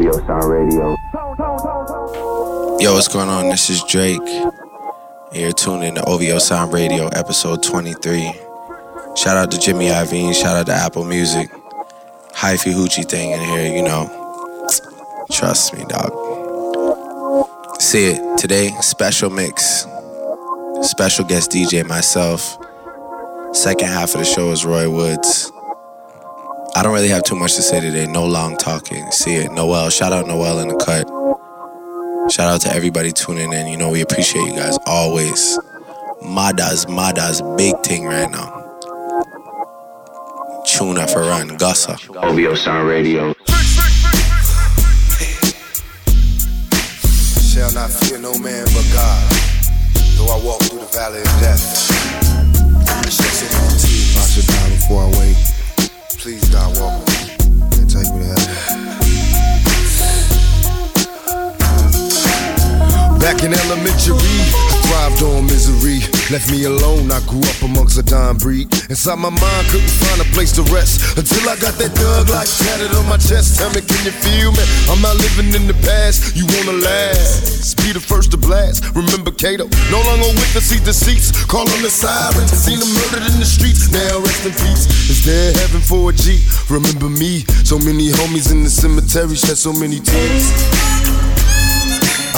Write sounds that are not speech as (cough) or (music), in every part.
Sound Radio. Yo, what's going on? This is Drake. You're tuned in to OVO Sound Radio, episode 23. Shout out to Jimmy Iovine, shout out to Apple Music. Hyphy Hoochie thing in here, you know. Trust me, dog. See it today, special mix. Special guest DJ myself. Second half of the show is Roy Woods. I don't really have too much to say today. No long talking. See it. Noel. Shout out Noel in the cut. Shout out to everybody tuning in. You know, we appreciate you guys always. Mada's, Mada's big thing right now. Tuna for run, Gussa. OVO Sound Radio. Shall not fear no man but God. Though I walk through the valley of death. I should die before I wake. Please die walk. And take me to heaven. Back in elementary, thrived on misery. Left me alone, I grew up amongst a dying breed. Inside my mind, couldn't find a place to rest until I got that thug life tatted on my chest. Tell me, can you feel me? I'm not living in the past, you wanna last. Be the first to blast. Remember Kato, no longer with the seat seats. Call on the sirens, seen them murdered in the streets. Now rest in peace. Is there heaven for a G? Remember me, so many homies in the cemetery shed so many tears.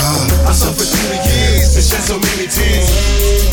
Uh, I suffered through the years and shed so many tears.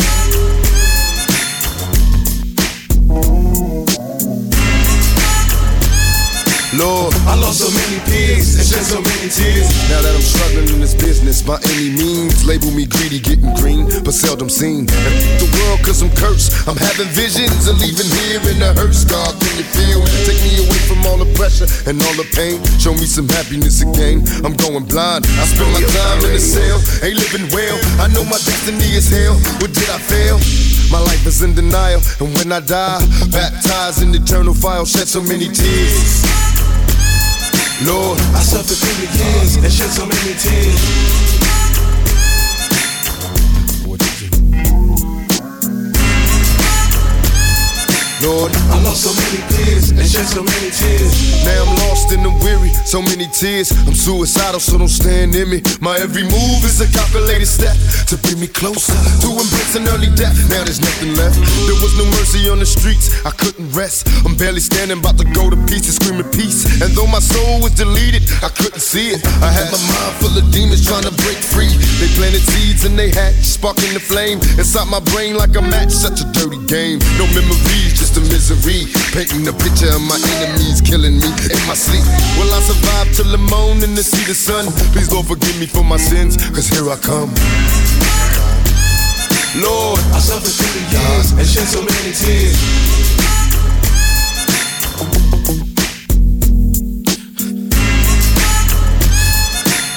Lord, I lost so many peers and shed so many tears. Now that I'm struggling in this business by any means, label me greedy, getting green, but seldom seen. And the world cause I'm cursed. I'm having visions of leaving here in the hearse. God, can you feel? Take me away from all the pressure and all the pain. Show me some happiness again. I'm going blind. I spend my time in the cell, ain't living well. I know my destiny is hell. What did I fail? My life is in denial, and when I die, baptized in eternal fire, shed so many tears. Lord, I suffered through the years and shed so many tears. Lord, I lost so many peers and shed so many tears. Now I'm lost and I'm weary, so many tears. I'm suicidal, so don't stand in me. My every move is a calculated step to bring me closer to embracing early death. Now there's nothing left. There was no mercy on the streets, I couldn't rest. I'm barely standing, about to go to pieces, screaming peace. And though my soul was deleted, I couldn't see it. I had my mind full of demons trying to break free. They planted seeds and they hatched, sparking the flame inside my brain like a match. Such a dirty game, no memories, just a misery. Painting a picture of my enemies killing me in my sleep. Will I survive till the morning to see the sun? Please, Lord, forgive me for my sins, cause here I come. Lord, I suffered through the years and shed so many tears.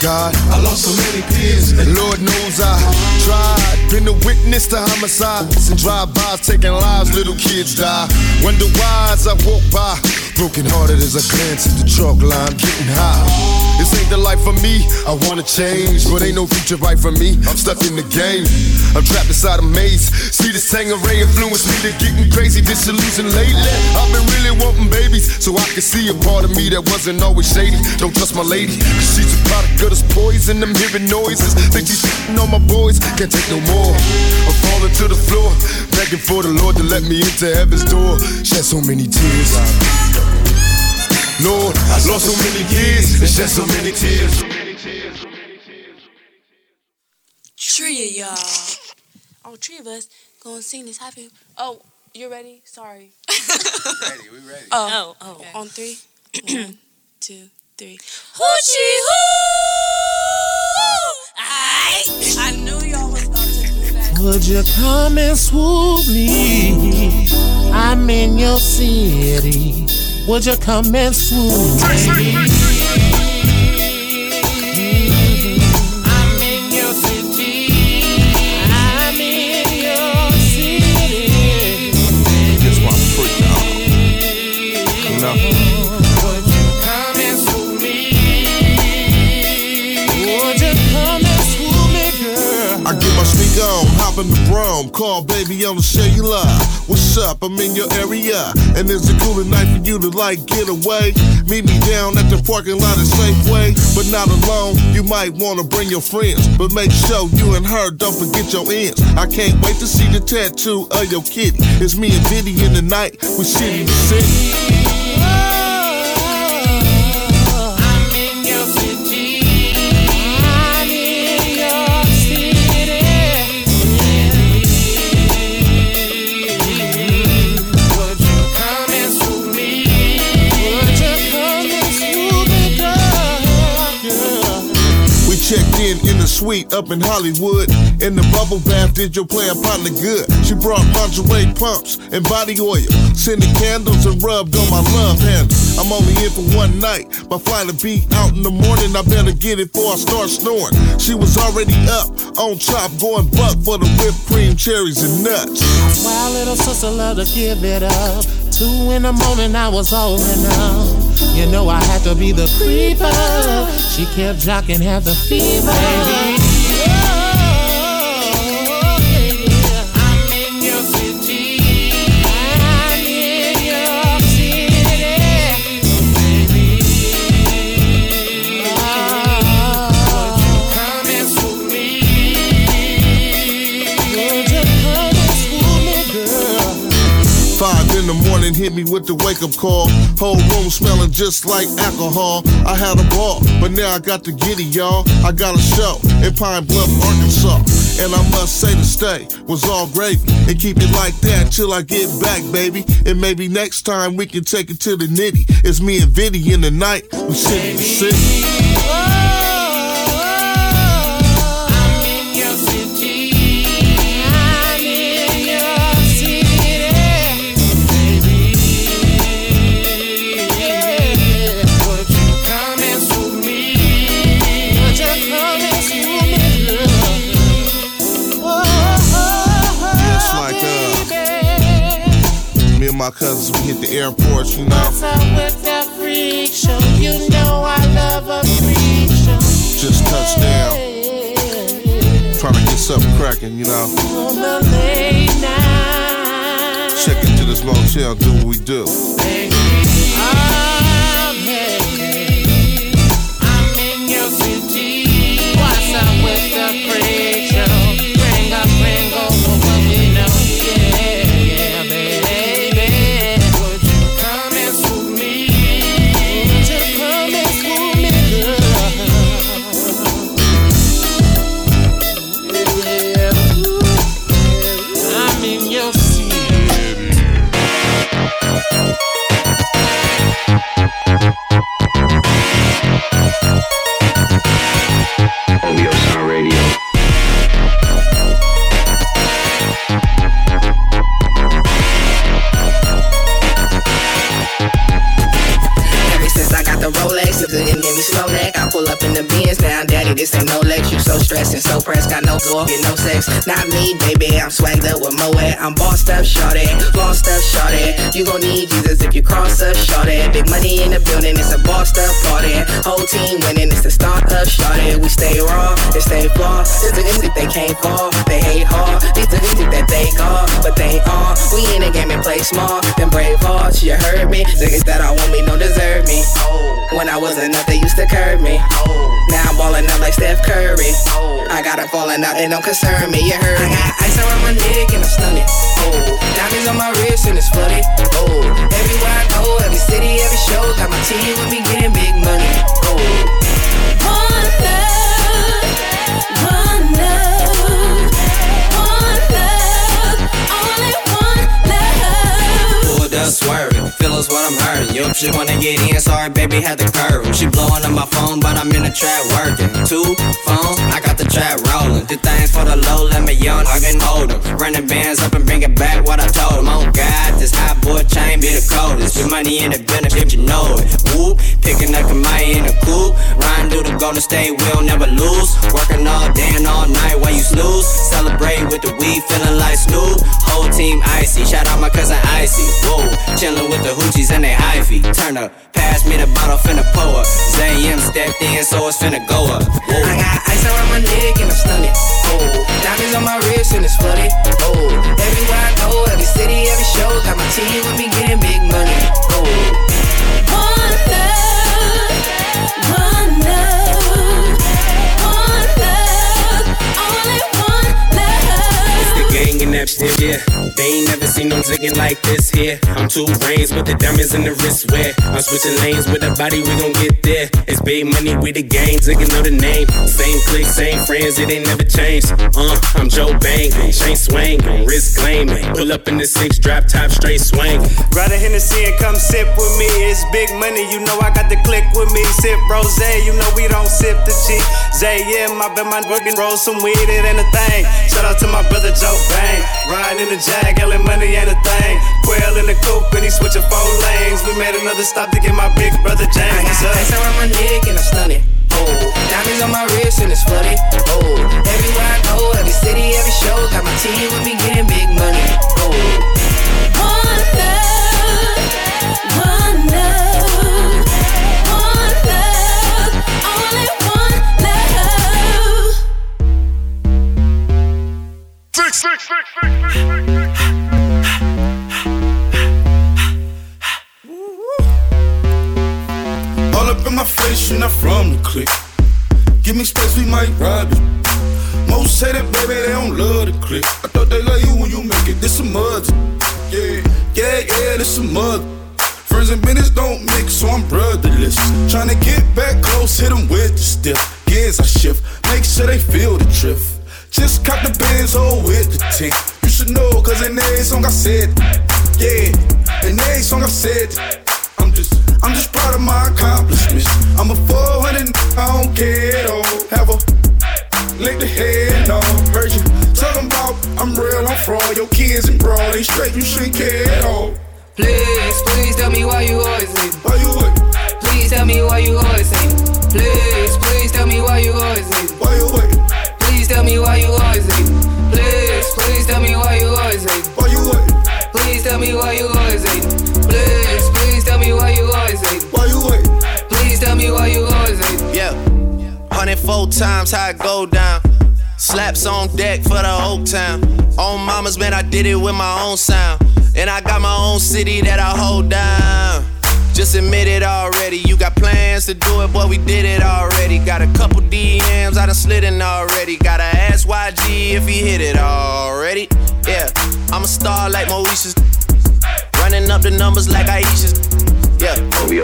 God, I lost so many peers, and Lord knows I tried. Been a witness to homicides and drive-bys taking lives, little kids die. Wonder why as I walk by, broken hearted as I glance at the chalk line, getting high. This ain't the life for me. I wanna change, but ain't no future right for me. I'm stuck in the game. I'm trapped inside a maze. See this Tangeray influence me to getting crazy, disillusioned lately. I've been really wanting babies, so I can see a part of me that wasn't always shady. Don't trust my lady, cause she's a product of this poison. I'm hearing noises. Think she's shitting on my boys, can't take no more. I'm falling to the floor, begging for the Lord to let me into heaven's door. Shed so many tears. Lord, I lost so many years and shed so many tears. Three of y'all. Oh, three of us gonna sing this happy. Oh, you ready? Sorry. ready, we ready. Oh, oh, oh. On three. (clears throat) One, two, three. Hoochie hoo! I, I knew y'all was about to do that. Would you come and swoop me? I'm in your city. Would you come and swoop me? I'm in the broom, call baby on the cellular. What's what's up? I'm in your area, and there's a cooler night for you to like get away. Meet me down at the parking lot of Safeway, but not alone. You might wanna bring your friends, but make sure you and her don't forget your ends. I can't wait to see the tattoo of your kitty. It's me and Diddy in the night, we city to city. Suite up in Hollywood. In the bubble bath, did your player partner good? She brought lingerie pumps and body oil, scented candles and rubbed on my love handle. I'm only in for one night. My flight will be out in the morning. I better get it before I start snoring. She was already up on top, going buck for the whipped cream, cherries, and nuts. Why little sister love to give it up. Two in the morning, I was old enough. You know I had to be the creeper. She kept jocking, had the fever. I'm morning hit me with the wake up call. Whole room smelling just like alcohol. I had a ball, but now I got the giddy, y'all. I got a show in Pine Bluff, Arkansas. And I must say the stay was all gravy. And keep it like that till I get back, baby. And maybe next time we can take it to the nitty. It's me and Viddy in the night. We city to city. My cousins, we hit the airport, you know. What's up with that freak show? You know I love a freak show. Just touched down, trying to get something cracking, you know. On the late night. Check into this motel, do what we do. I'm Not me, baby, I'm swagged up I'm bossed up, shorty, lost up, shorty. You gon' need Jesus if you cross up, shorty. Big money in the building, it's a bossed up party. Whole team winning, it's the start up, shorty. We stay raw, they stay flaw. This the music they can't fall, they hate hard. These the music that they call, but they are. We in the game and play small, them brave hearts, you heard me. Niggas that I want me don't deserve me. When I wasn't up, they used to curve me. Now I'm balling up like Steph Curry. I got it falling out, it don't concern me. You heard me. I got ice around my neck and stunning. Oh, diamonds on my wrist and it's flooded. Oh, everywhere I go, every city, every show, got my team with me getting big money. Oh. One love, one love, one love, only one love. Up swerving, feel us what I'm hurting. Yo, she wanna get in, sorry, baby, had to curve. She blowing up my phone, but I'm in the trap working. Two phones, I got the trap rolling. Do things for the low, let me young, I can hold 'em. Running bands up and bring it back what I told 'em. Oh God, this hot boy chain be the coldest. With money in the benefit, you know it. Whoop, picking up Kamaya in the coupe. Ryan the Golden State, we'll never lose. Working all day and all night while you snooze. Celebrate with the weed, feeling like Snoop. Whole team icy, shout out my cousin Icy. Whoa, chilling with the hoochies and they wifey. Turn up, pass me the bottle, finna pour up. Zay M stepped in, so it's finna go up. Whoa. I got ice around my neck and I'm stunning. Oh, diamonds on my wrist and it's flooded. Oh, everywhere I go, every city, every show, got my team with me getting big money. Oh, Shit, yeah. They ain't never seen no zigging like this here. I'm two brains with the diamonds in the wrist wear. I'm switching lanes with the body, we gon' get there. It's big money, we the gang, zigging know the name. Same clique, same friends, it ain't never changed. Uh, I'm Joe Bang, chain swing, wrist gleaming. Pull up in the six, drop top, straight swing. Grab a Hennessy and come sip with me. It's big money, you know I got the click with me. Sip rose, you know we don't sip the cheap. Zay, yeah, my bet my working roll some weed, it ain't a thing. Shout out to my brother Joe Bang. Riding in the jag, yelling money ain't a thing. Quail in the coupe and he switching four lanes. We made another stop to get my big brother James. I James. got ice around my neck and I'm stunning. Oh, diamonds on my wrist and it's flooded. Oh, everywhere I go, every city, every show, got my team with me getting big money. Oh. One love, All up in my face, you're not from the clique. Give me space, we might rob it. Most say that, baby, they don't love the clique. I thought they love you when you make it. This some mud. Yeah, yeah, yeah, this some mud. Friends and business don't mix, so I'm brotherless. Tryna get back close, hit them with the stiff. Gears I shift, make sure they feel the drift. Just cop the Benz, oh, with the tint. You should know, cause in every song I said, yeah, in every song I said, I'm just, I'm just proud of my accomplishments. I'm a 400, I don't care, though. Have a lick the head, no. Heard you talking about I'm real, I'm fraud. Your kids and broad, they straight, you shouldn't care at all. Please, please tell me why you always hate. Why you wait? Please tell me why you always hate. Please, please tell me why you always hate. Why you wait? Please tell me why you always hate. Please, please tell me why you always hate. Why you wait? Please tell me why you always hate. Please, please tell me why you always hate. Why you wait? Please tell me why you always hate. Yeah. 104 times how it go down. Slaps on deck for the whole town. On mamas, man, I did it with my own sound. And I got my own city that I hold down. Just admit it already. You got plans to do it, but we did it already. Got a couple DMs, I done slid in already. Gotta ask YG if he hit it already. Yeah, I'm a star like Moesha's. Running up the numbers like Aisha's. Yeah,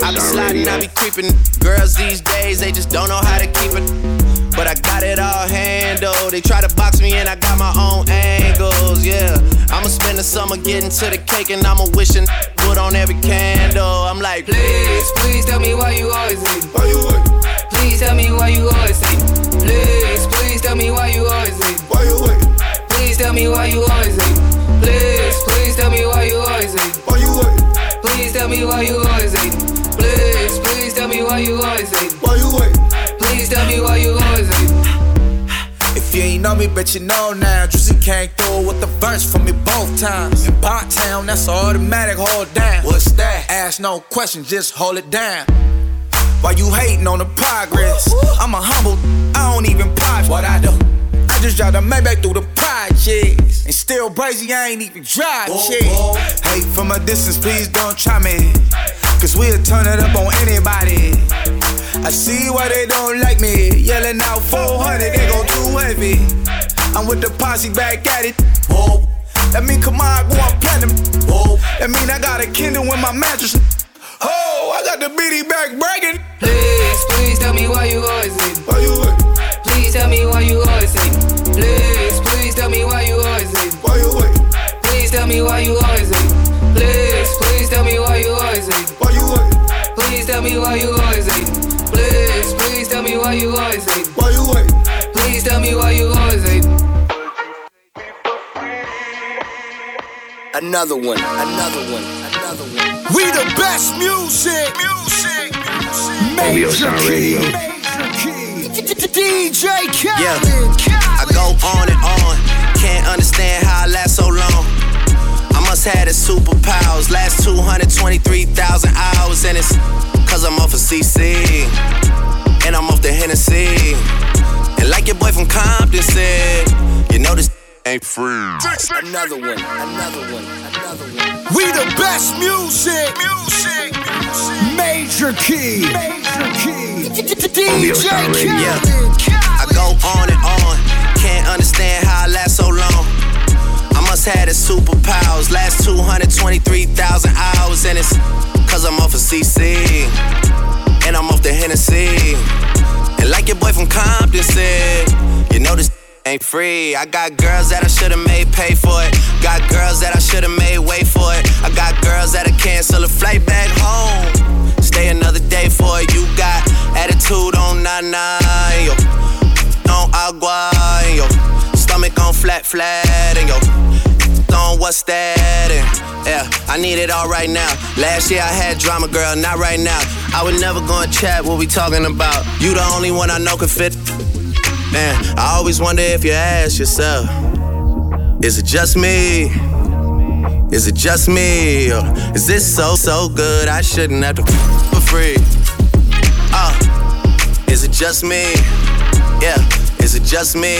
I be sliding, I be creeping. Girls these days, they just don't know how to keep it. But I got it all handled. They try to box me in, I got my own angles. Yeah, I'ma spend the summer getting to the cake and I'ma wishing put on every candle. I'm like, Please, please tell me why you always hate. Why you wait? Please tell me why you always hate. Please, please tell me why you always hate. Why you wait? Please tell me why you always hate. Please, please tell me why you always hate. Why you wait? Please tell me why you always hate. Please, please tell me why you always hate. Why you wait? Please tell me why you always hate. If you ain't know me, bet you know now. Juicy came through with the verse for me both times. In Pot Town, that's automatic, hold down. What's that? Ask no questions, just hold it down. Why you hating on the progress? I'm a humble, I don't even pop what I do. I just drive the Maybach through the projects. And still brazy, I ain't even drive shit. Hate from a distance, please don't try me. Cause we'll turn it up on anybody. I see why they don't like me. Yelling out 400, they go too heavy. I'm with the posse back at it. Oh, That mean come on, go on platinum. Oh, That mean I got a Kindle in my mattress. Oh, I got the BD back breaking. Please, please tell me why you always hate. Why you wait? Please tell me why you always hate. Please, please tell me why you always hate. Why you wait? Please tell me why you always hate. Please, please tell me why you always hate. Why you wait? Please tell me why you always hate. Please, please tell me why you always hate. Why you wait? Please tell me why you always hate. Another one, another one, another one. We the best music. Music. Key. Sound Radio. DJ Khaled. Yeah, I go on and on. Can't understand how I last so long. I must must have the superpowers. Last 223,000 hours, and it's cause I'm off of CC. And I'm off the Hennessy. And like your boy from Compton said, you know this (laughs) ain't free. Another one, another one, another one. We the best music. Music. Major key. Major key. DJ Yeah. I go on and on. Can't understand how I last so long. I must have the superpowers. Last 223,000 hours, and it's cause I'm off of CC. Hennessy. And like your boy from Compton said, you know this ain't free. I got girls that I should've made pay for it. Got girls that I should've made wait for it. I got girls that'll cancel a flight back home. Stay another day for it. You got attitude on nana, yo. On agua, yo. Stomach on flat, flat, and yo. On what's that? And yeah, I need it all right now. Last year I had drama, girl, not right now. I would never go and chat what we talking about. You the only one I know can fit. Man, I always wonder if you ask yourself, is it just me? Is it just me? Or is this so, so good I shouldn't have to for free? Uh, is it just me? Yeah, is it just me?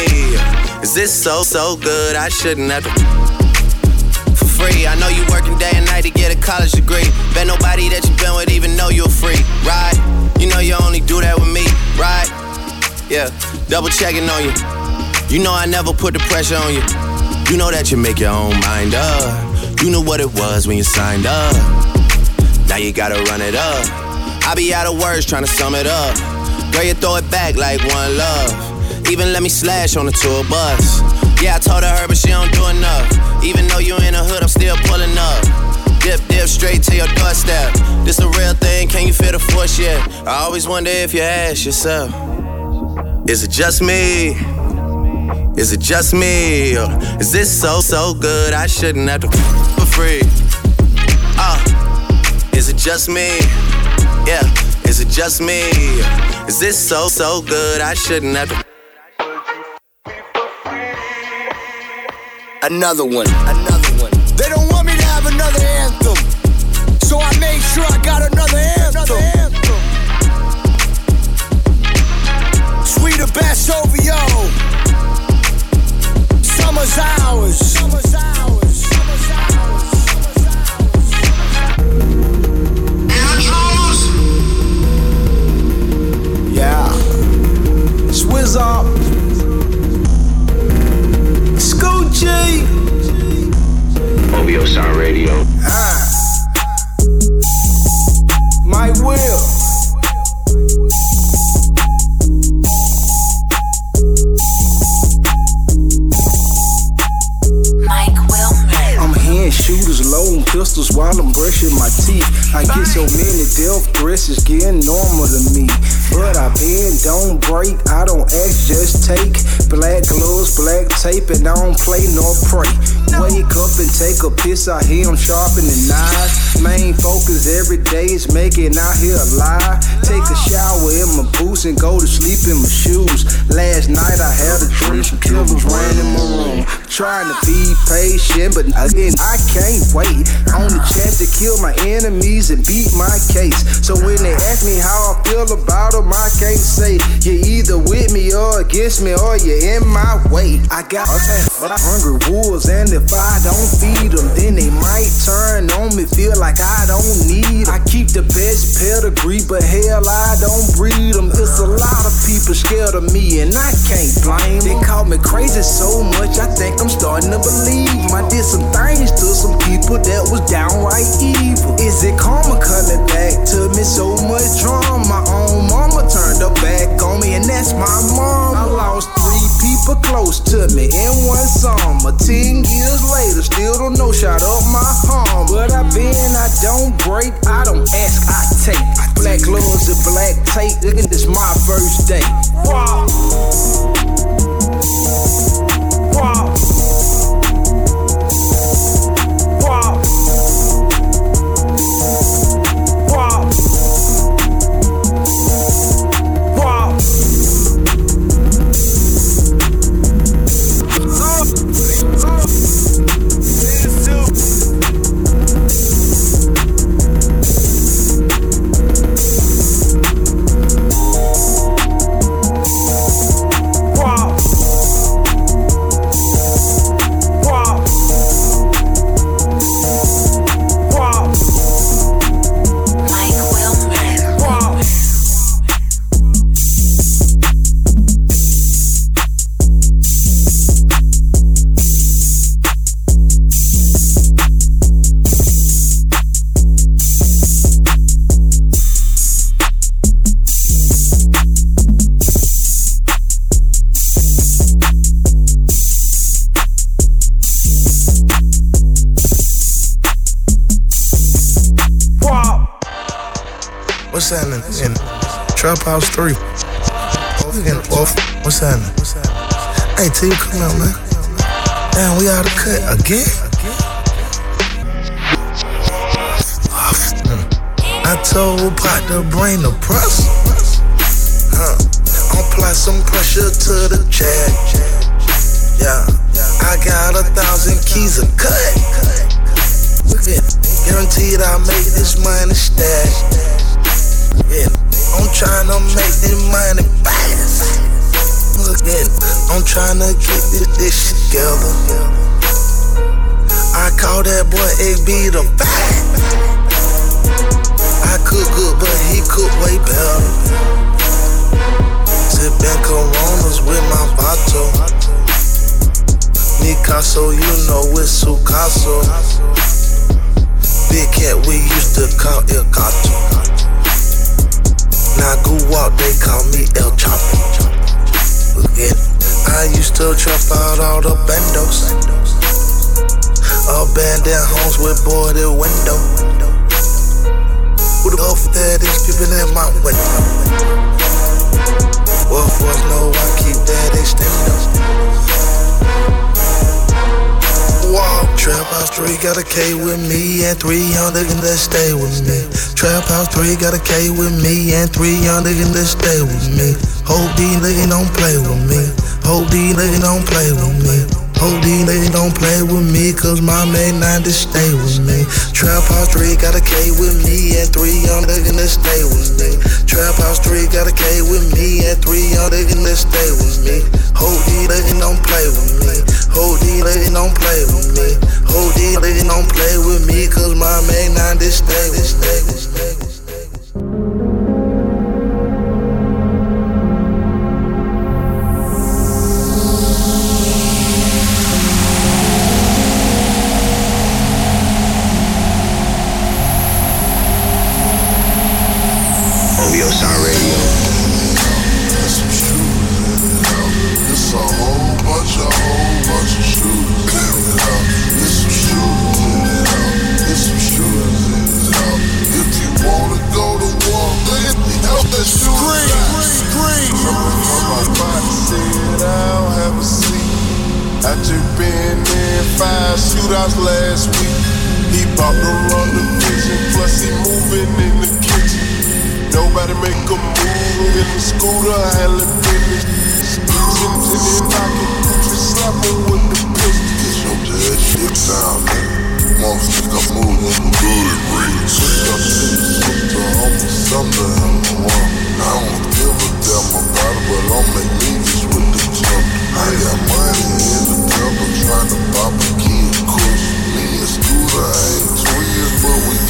Is this so, so good I shouldn't have to free. I know you working day and night to get a college degree. Bet nobody that you been with even know you're free, right? You know you only do that with me, right? Yeah, double checking on you. You know I never put the pressure on you. You know that you make your own mind up. You knew what it was when you signed up. Now you gotta run it up. I be out of words trying to sum it up. Girl, you throw it back like one love. Even let me slash on the tour bus. Yeah, I told her, but she don't do enough. Even though you in the hood, I'm still pulling up. Dip, dip, straight to your doorstep. This a real thing, can you feel the force yet? I always wonder if you ask yourself, is it just me? Is it just me? Or is this so, so good I shouldn't have to for free? Uh, is it just me? Yeah, is it just me? Is this so, so good I shouldn't have to Another one, another one. They don't want me to have another anthem. So I made sure I got another anthem. Sweet the best OVO. Summer's ours. Summer's ours. Summer's Yeah. Swizz up. Radio. Ah. My will. I'm hand shooters, loading pistols while I'm brushing my teeth. I get so many death threats, it's getting normal to me. But I bend, don't break, I don't ask, just take. Black gloves, black tape, and I don't play nor pray. Wake up and take a piss, I hear 'em sharpening knives. Main focus every day is making out here alive. Take a shower in my boots and go to sleep in my shoes. Last night I had a dream, some killers ran in my room. Trying to be patient, but again, I can't wait. On the chance to kill my enemies and beat my case. So when they ask me how I feel about them, I can't say you're either with me or against me or you're in my way. I got I hungry wolves, and if I don't feed them, then they might turn on me. Feel like I don't need 'em. I keep the best pedigree, but hell, I don't breed them. It's a lot of people scared of me, and I can't blame 'em. They call me crazy so much, I think I'm starting to believe. I did some things to some people that was downright evil. Is it karma coming back to me? So much drama. My own mama turned her back on me, and that's my mom. I lost three people close to me in one summer. Ten years later, still don't know, shot up my home. But I been, I don't break, I don't ask, I take. Black gloves and black tape, look at this my first day. Wow. House 3. K with me and three young niggas that stay with me. Trap House 3 got a K with me and three young niggas that stay with me. Hope these niggas don't play with me. Hope these niggas don't play with me. Hope these niggas don't play with me, cause my main nine to stay with me. Trap House 3 got a K with me and three young niggas that stay with me. Trap House 3 got a K with me and three young niggas that stay with me. Hope these niggas don't play with me. Hope these niggas don't play with me. Hope these niggas don't play with me, cause my main nine to stay with me. Sound Radio. It it it shooter. Scream, My body said I'll have a seat. I just been in five shootouts last week. He bought the run division, plus he moving kitchen. Nobody make a move in the scooter, handling business. Snitching in the pocket, Gucci slapping with the pistol. Get your dead shit down. Motherfucker the good ring. Switch up to homie, something I'm one. I don't give a damn about it, but I'll make movies with the jump. I got money in the temple trying to pop a kid kush. Me and Scooter ain't but we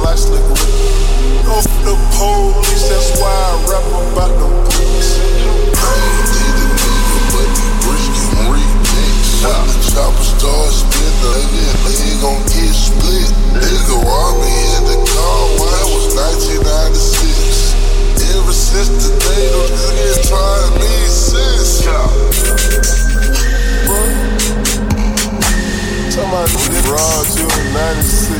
till I slick Off the police, that's why I rap about the police. I ain't did a nigga, but the bricks can remix. When the chopper starts spit, the gon' get split. Nigga robbed me in the car when I was 1996. Ever since the day those niggas tried me since. Somebody robbed you in 96.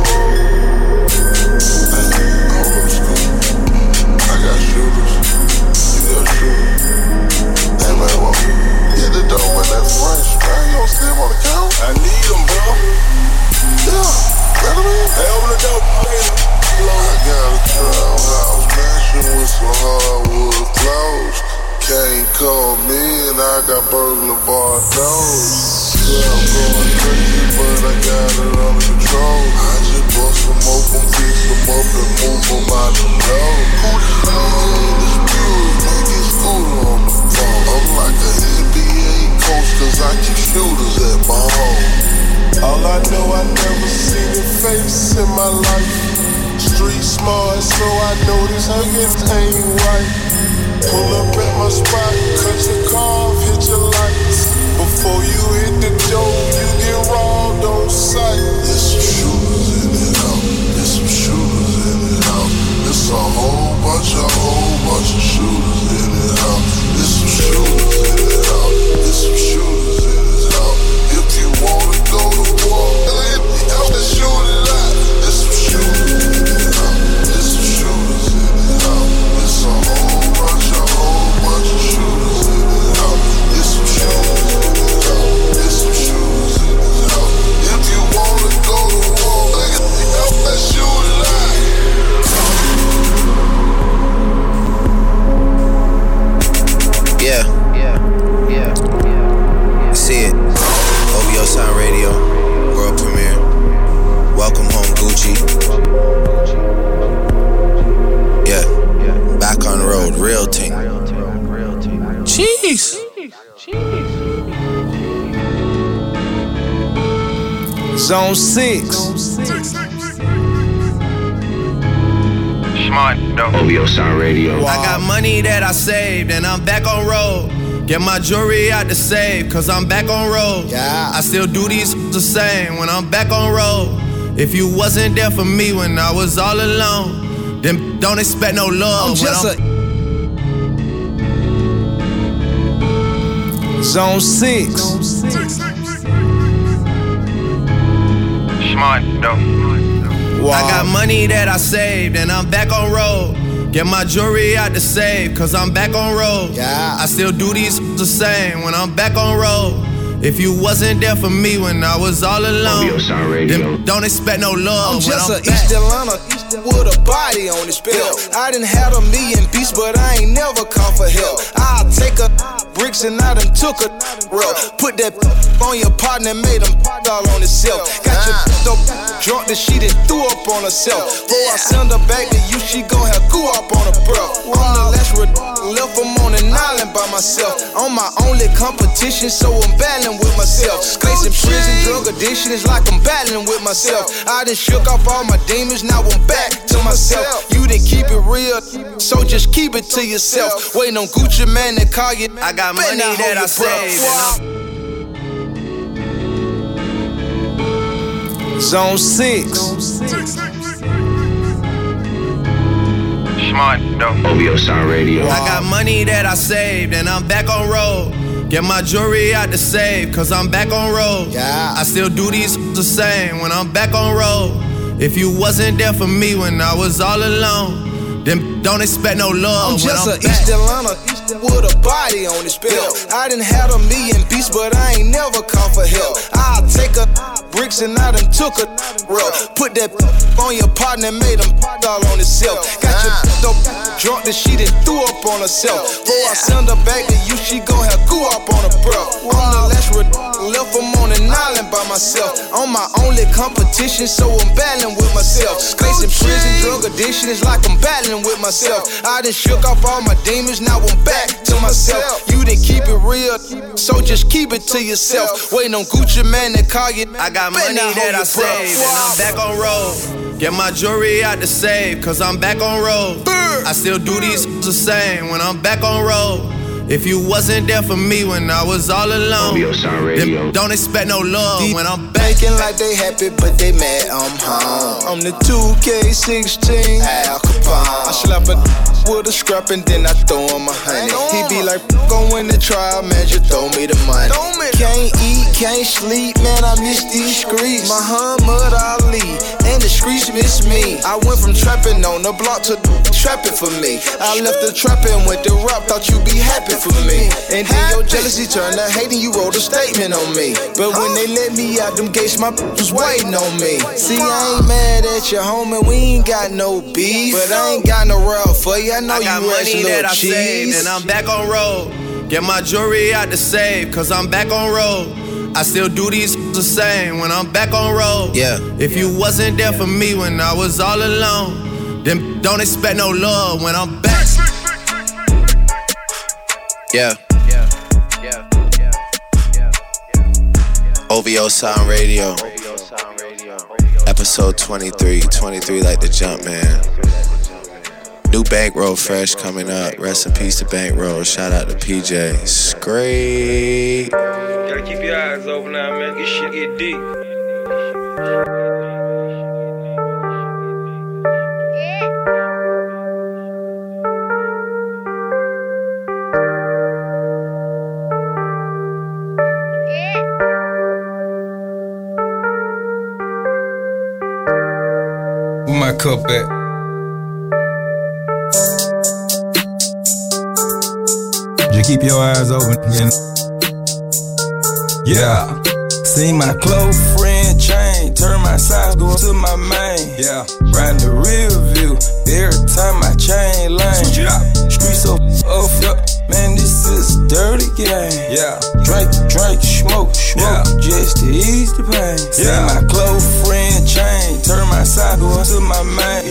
I need them, bro. Yeah, I open the door. I got a trap house with some hardwood floors. Can't I got burglar. Yeah, I'm going crazy, but I got it under control. I just bust open, move them the. Who the hell is this dude? Nigga, scooter on the phone. I'm like a hippie cause I keep shooters at my home. All I know, I never seen a face in my life. Street smart, so I know this hugging ain't right. Pull up at my spot, cut your car hit your lights. Before you hit the door, you get robbed on sight. There's some shooters in it out. There's some shooters in it out. There's a whole bunch, a whole bunch of shooters Zone 6. Smart though. OVO Sound Radio. I got money that I saved and I'm back on road. Get my jewelry out the safe, cause I'm back on road. Yeah. I still do these the same when I'm back on road. If you wasn't there for me when I was all alone, then don't expect no love. I'm just when I'm Zone 6. Smart though. I got money that I saved and I'm back on road. Get my jewelry out the safe, cause I'm back on road. Yeah. I still do these the same when I'm back on road. If you wasn't there for me when I was all alone, OVO Sound Radio. then don't expect no love. I'm when just I'm a back. East Atlanta with a body on his belt. I didn't have a million beats, but I ain't never called for help. I'll take a bricks and I done took a roll. Put that on your partner, made him all on himself. Got your so drunk that she done threw up on herself. Before I send her back to you, she gon' have goo up on her bro. I'm the last red, left I'm on an island by myself. I'm my only competition, so I'm battling with myself. In prison, drug addiction is like I'm battling with myself. I done shook off all my demons, now I'm back to myself. You didn't keep it real, so just keep it to yourself. Waiting on Gucci man to call you. I got money that I saved Zone 6. Smart though. OVO Sound Radio. I got money that I saved and I'm back on road. Get my jewelry out the safe, cause I'm back on road. Yeah. I still do these the same when I'm back on road. If you wasn't there for me when I was all alone, then don't expect no love. I'm just when a I'm back. East Atlanta with a body on his belt. I done had a million beats, but I ain't never called for help. I'll take a bricks and I done took a roll. Put that (laughs) on your partner, made him (laughs) all on himself. Got your so (laughs) drunk that she done threw up on herself. Before I send her back to you, she gon' have goo up on her bro. I'm the last red, left him on an island by myself. I'm my only competition, so I'm battling with myself. In prison, drug addiction is like I'm battling with myself. I done shook off all my demons, now I'm back to myself. You didn't keep it real, so just keep it to yourself. Waiting on Gucci man to call you. I got money that I saved and I'm back on road. Get my jewelry out to safe, cause I'm back on road. I still do these the same when I'm back on road. If you wasn't there for me when I was all alone, OVO Sound Radio. then don't expect no love when I'm back. Banking like they happy, but they mad I'm home. I'm the 2K16 Al Capone. I slap a with a scrap and then I throw him a honey. He be like, going to trial, man, just throw me the money. Can't eat, can't sleep, man, I miss these streets. My Muhammad Ali, and the streets miss me. I went from trapping on the block to trapping for me. I left the trapping, went to rap, thought you'd be happy for me. And then your jealousy turned to hating, you wrote a statement on me. But when they let me out, them gates, my was waiting on me. See, I ain't mad at you, homie, we ain't got no beef. But I ain't got no route for you, I know I got you money that I saved and I'm back on road. Get my jewelry out the safe, cause I'm back on road. I still do these the same when I'm back on road. Yeah. If you wasn't there for me when I was all alone, then don't expect no love when I'm back. Yeah. OVO Sound Radio. Episode 23. 23 like the jump, man. New bankroll fresh coming up. Rest in peace to bankroll. Shout out to PJ. Scrape. Gotta keep your eyes open now, man. This shit get deep. My cup at? Just keep your eyes open. you know. Yeah. See my close friend chain, turn my sides, go to my main. Yeah. Riding the real view, every time I chain lane. Street so off up, dirty game. Yeah. Drink, drink, smoke, smoke, just to ease the pain. See my close friend chain, turn my side, go to my main.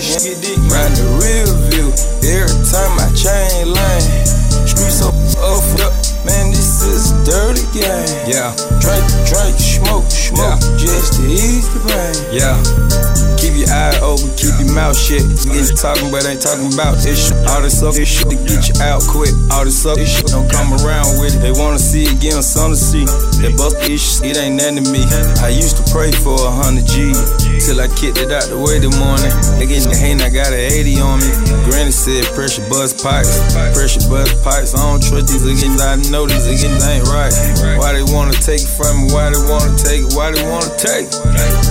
Riding the real view, every time I chain lane. Street so off up, man, this is a dirty game. Yeah. Drink, drink, smoke, smoke, just to ease the pain. Yeah. Your eye open, keep your mouth shut. Niggas talking, but ain't talking about shit. All this this shit to get you out quick. All this this shit don't come around with it. They wanna see it, give something to see. That bust ish, it ain't nothing to me. I used to pray for a hundred G. Till I kicked it out the way the morning. Nigga in the hand, I got an 80 on me. Granny said pressure bust pipes. Pressure bust pipes. I don't trust these niggas. I know these niggas ain't right. Why they wanna take it from me? Why they wanna take it? Why they wanna take it?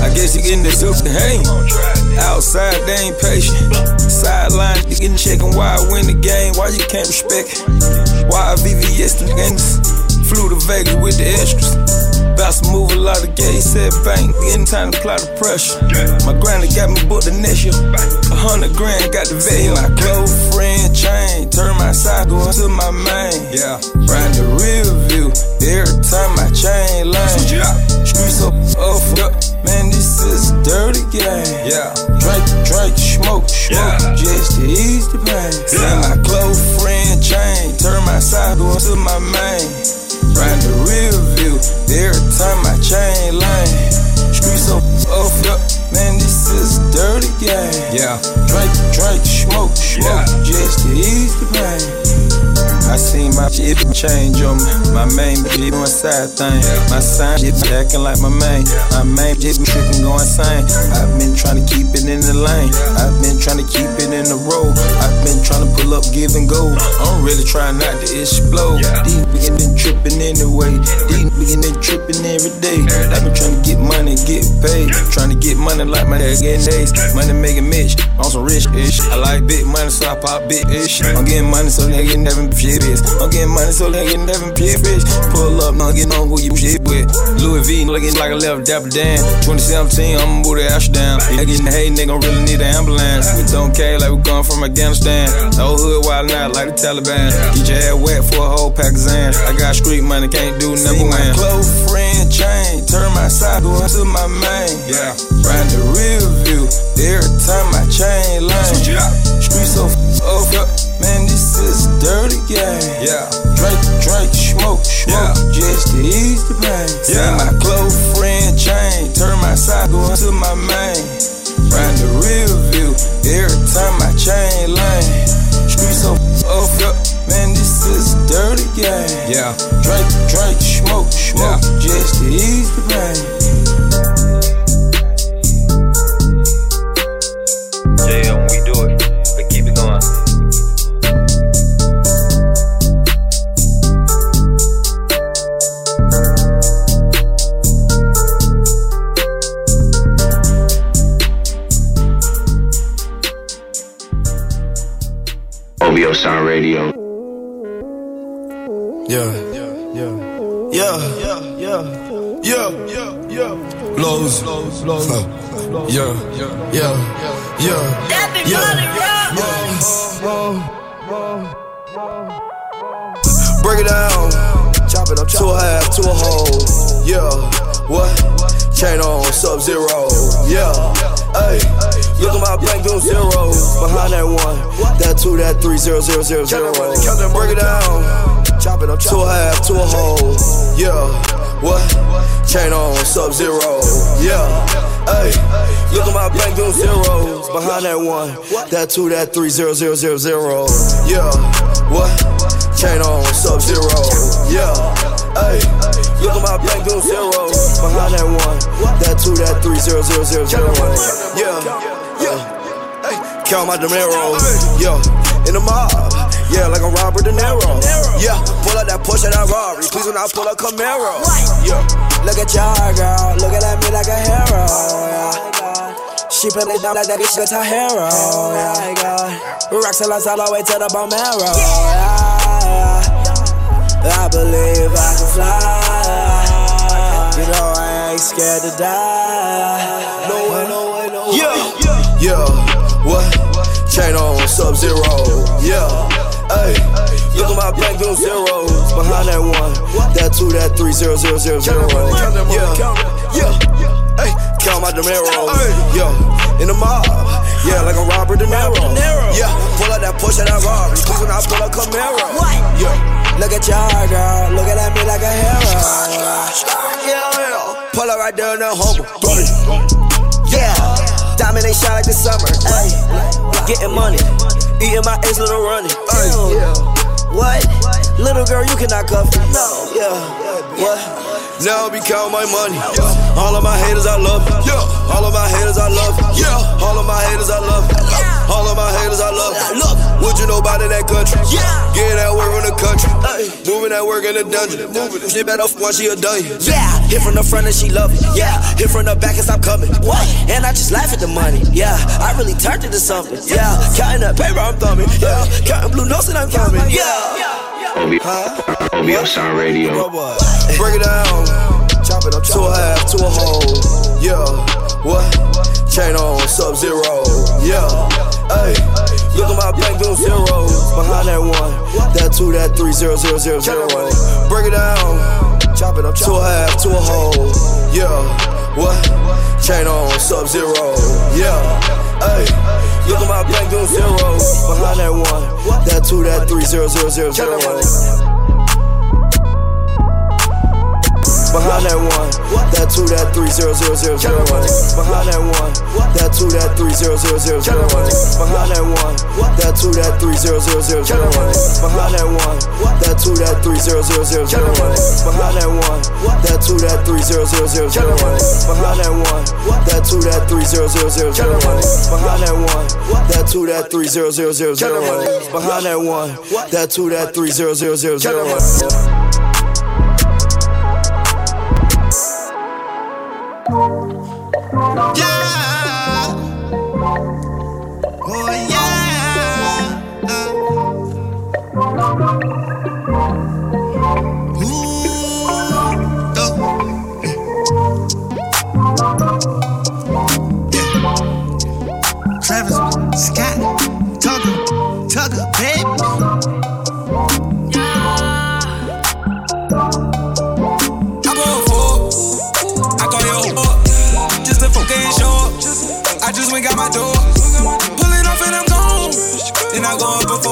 I guess you getting this up the hang. Outside, they ain't patient. Sideline, you getting checking why I win the game. Why you can't respect it? Why I VVS the niggas? Flew to Vegas with the extras. About to move a lot of gay, said. Getting time to apply the pressure. My granny got me booked the next year. A hundred grand got the vet. My close friend chain. Turn my side, going to my main. Yeah. Riding the real view. Every time I chain lane. Street so off up. Man, this is a dirty game. Yeah. Drink, drink, smoke, smoke. Just to ease the pain. See my close friend chain. Turn my side, going to my main. Riding the real view. Every time I chain lane. Street so off up. Man, this a dirty game. Yeah. Drink, drink, smoke, smoke. Just to ease the pain. I seen my shit change on me. My main bitch doing side thing. My sign shit acting like my main. My main bitch tripping going insane. I've been trying to keep it in the lane. I've been trying to keep it in the road. I've been trying to pull up, give and go. I'm really trying not to explode. These niggas been tripping anyway. These niggas been tripping every day. I've been trying to get money, get paid. Trying to get money like my dad getting days. Money making Mitch on some rich ish. I like big money, so I pop big ish. I'm getting money, so they getting never shit bitch. I'm getting money, so they getting never shit bitch. Pull up, now getting on who you shit with. Louis V looking like a left dapper Dan. 2017, I'm gonna move the Amsterdam. I getting the hate, nigga really need an ambulance. We don't care like we come from Afghanistan. Whole hood wild out like the Taliban. Get your head wet for a whole pack of Xans. I got street money, can't do number one. Close friend chain, turn my side to my main. Yeah, riding the real view. Every time I chain lane. Street so f- off up. Man, this is a dirty game. Yeah. Drink, drink, smoke, smoke. Just to ease the pain. See my close friend chain. Turn my side going to my main. Riding the real view. Every time I chain lane. Street so up. Man, this is a dirty game. Yeah. Drink, drink, smoke, smoke. Just to ease the pain. OVO Sound Radio. Yeah, yeah, yeah, yeah, yeah, yeah, yeah. Lows, lows, lows. Yeah, yeah, yeah, yeah, yeah. Break it down. Chop it up, to a half, to a whole. Yeah, what? Chain on, sub zero. Yeah, hey. Look at my bank doing zeros. Behind that one, that two, that three, zero, zero, zero, zero. Break it down. Chop it up, to a half, to a whole. Yeah, what? Chain on, sub zero. Yeah, hey. Look at my bank doing zeros. Behind that one, that two, that three, zero, zero, zero, zero. Yeah, what? Chain on, sub zero. Yeah, hey. Look at my bank doing zeros. Behind that one, that two, that three, zero, zero, zero, zero. Yeah, yeah. Count my dinero, yeah, in the mob, yeah, like a Robert De Niro, yeah. Pull up that Porsche, that Rari, please when I pull up Camaro, yeah. Look at y'all, girl, looking at me like a hero, yeah. She put it down like that bitch got her hero, yeah. Rocks till I all the way to the bone marrow, yeah. I believe I can fly. You know I ain't scared to die. Yeah. What? Chain on sub zero. Yeah. Hey, look at my bank doing zeros. Behind that one, that two, that three, zero, zero, zero, zero. Yeah, yeah. Hey, count my dinero. Yeah, in the mob. Yeah, like a Robert De Niro. Yeah, pull out that Porsche, that Rari. Please when I pull up Camaro. What? Yeah, look at y'all, girl. Looking at me like a hero. Yeah, yeah. Pull up right there in that humble. Yeah, diamond they shine like the summer. Ay, getting money, eating my ace little running. Ay, what? Little girl, you cannot cuff me. No, yeah, what? Now I be counting my money. All of my haters, I love. Yeah. All of my haters, I love. Yeah. All of my haters, I love. All of my haters, I love. Look, what you know about in that country? Yeah. Getting that work in the country. Moving that work in the dungeon. Moving. She better f- once she a done. Yeah. Hit from the front and she love it. Yeah. Hit from the back and stop coming. What? And I just laugh at the money. Yeah. I really turned it to something. Yeah. Counting that paper, I'm thumbing. Yeah. Counting blue notes and I'm coming. Yeah. OVO, OVO Sound Radio. Break it down. Chop it up to a half, to a whole. Yeah. What? Chain on sub zero. Yeah. Hey. Look at my bank doing zeros. Behind that one, that two, that three, zero, zero, zero, zero. Break it down. Chop it up to a half, to a whole. Yeah. What? Chain on sub zero. Yeah. Hey. Look at my bank doing zeros. Behind that one, that two, that three, zero, zero, zero, zero. Behind that one, that two, that three, zero, zero, zero, zero. Behind that one, that two, that three, zero, zero, zero, zero. Behind that one, that two, that three, zero, zero, zero, zero. Behind that one, that two, that three, zero, zero, zero, zero. Behind that one, that two, that three, zero, zero, zero, zero. Behind that one, that two, that three, zero, zero, zero, zero. Behind that one, that two, that three, zero, zero, zero, zero. Behind that one, that two, that three, zero, zero, zero, zero. Yeah. Got my door. Pull it off and I'm gone. Then I go up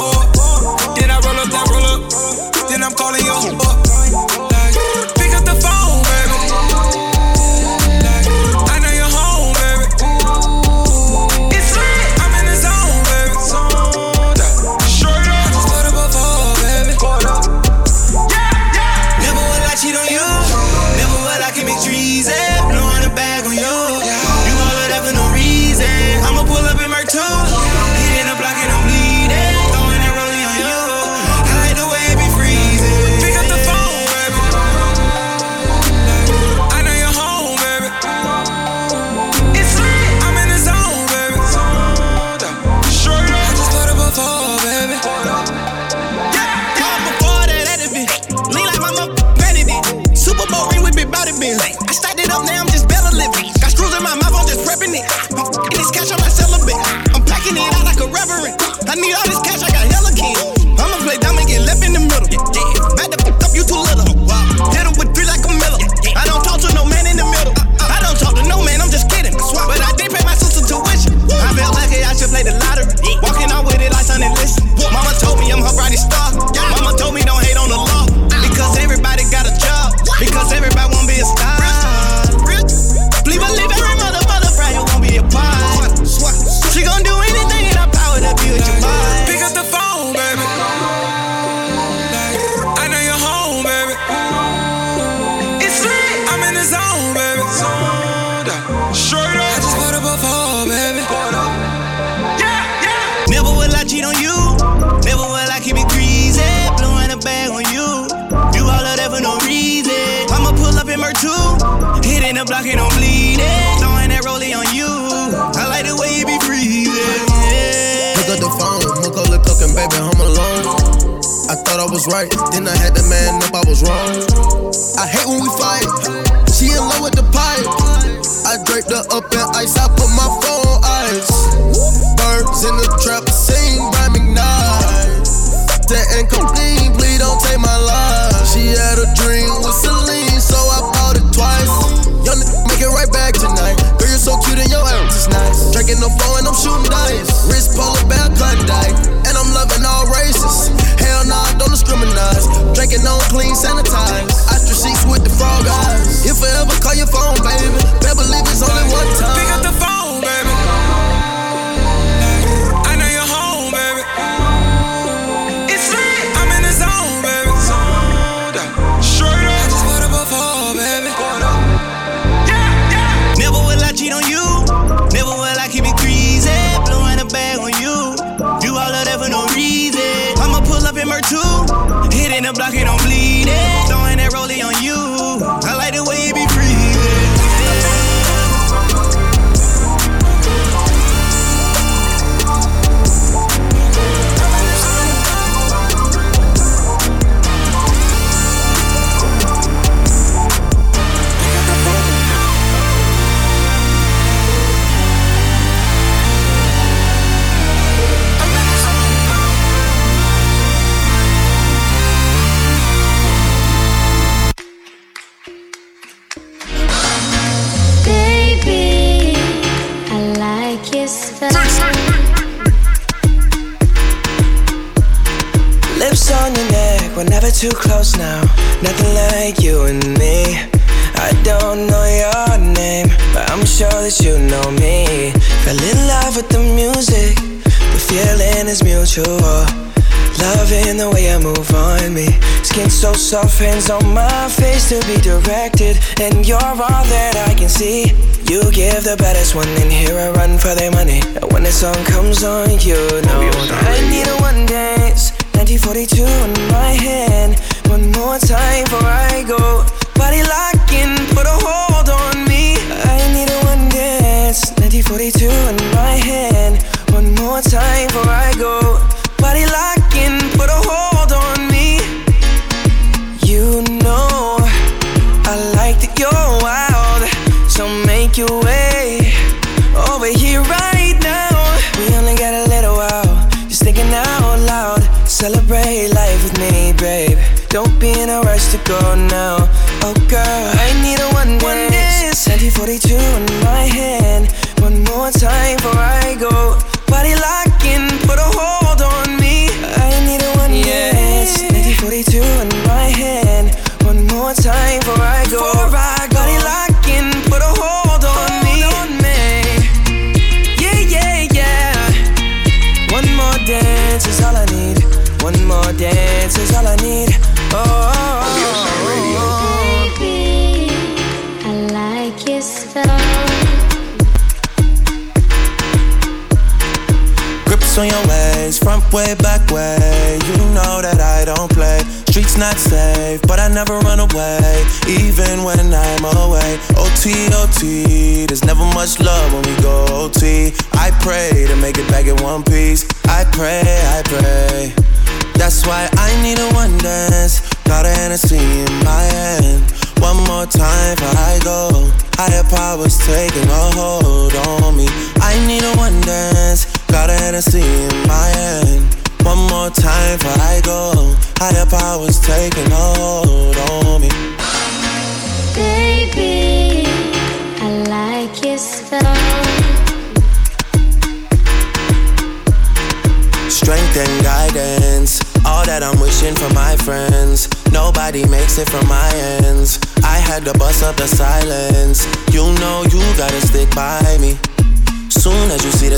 was right. Then I had to man up, I was wrong. I hate when we fight. She in love with the pipe. I draped her up in ice, I put my phone on ice. Birds in the trap, sing rhyming night. That ain't cocaine. one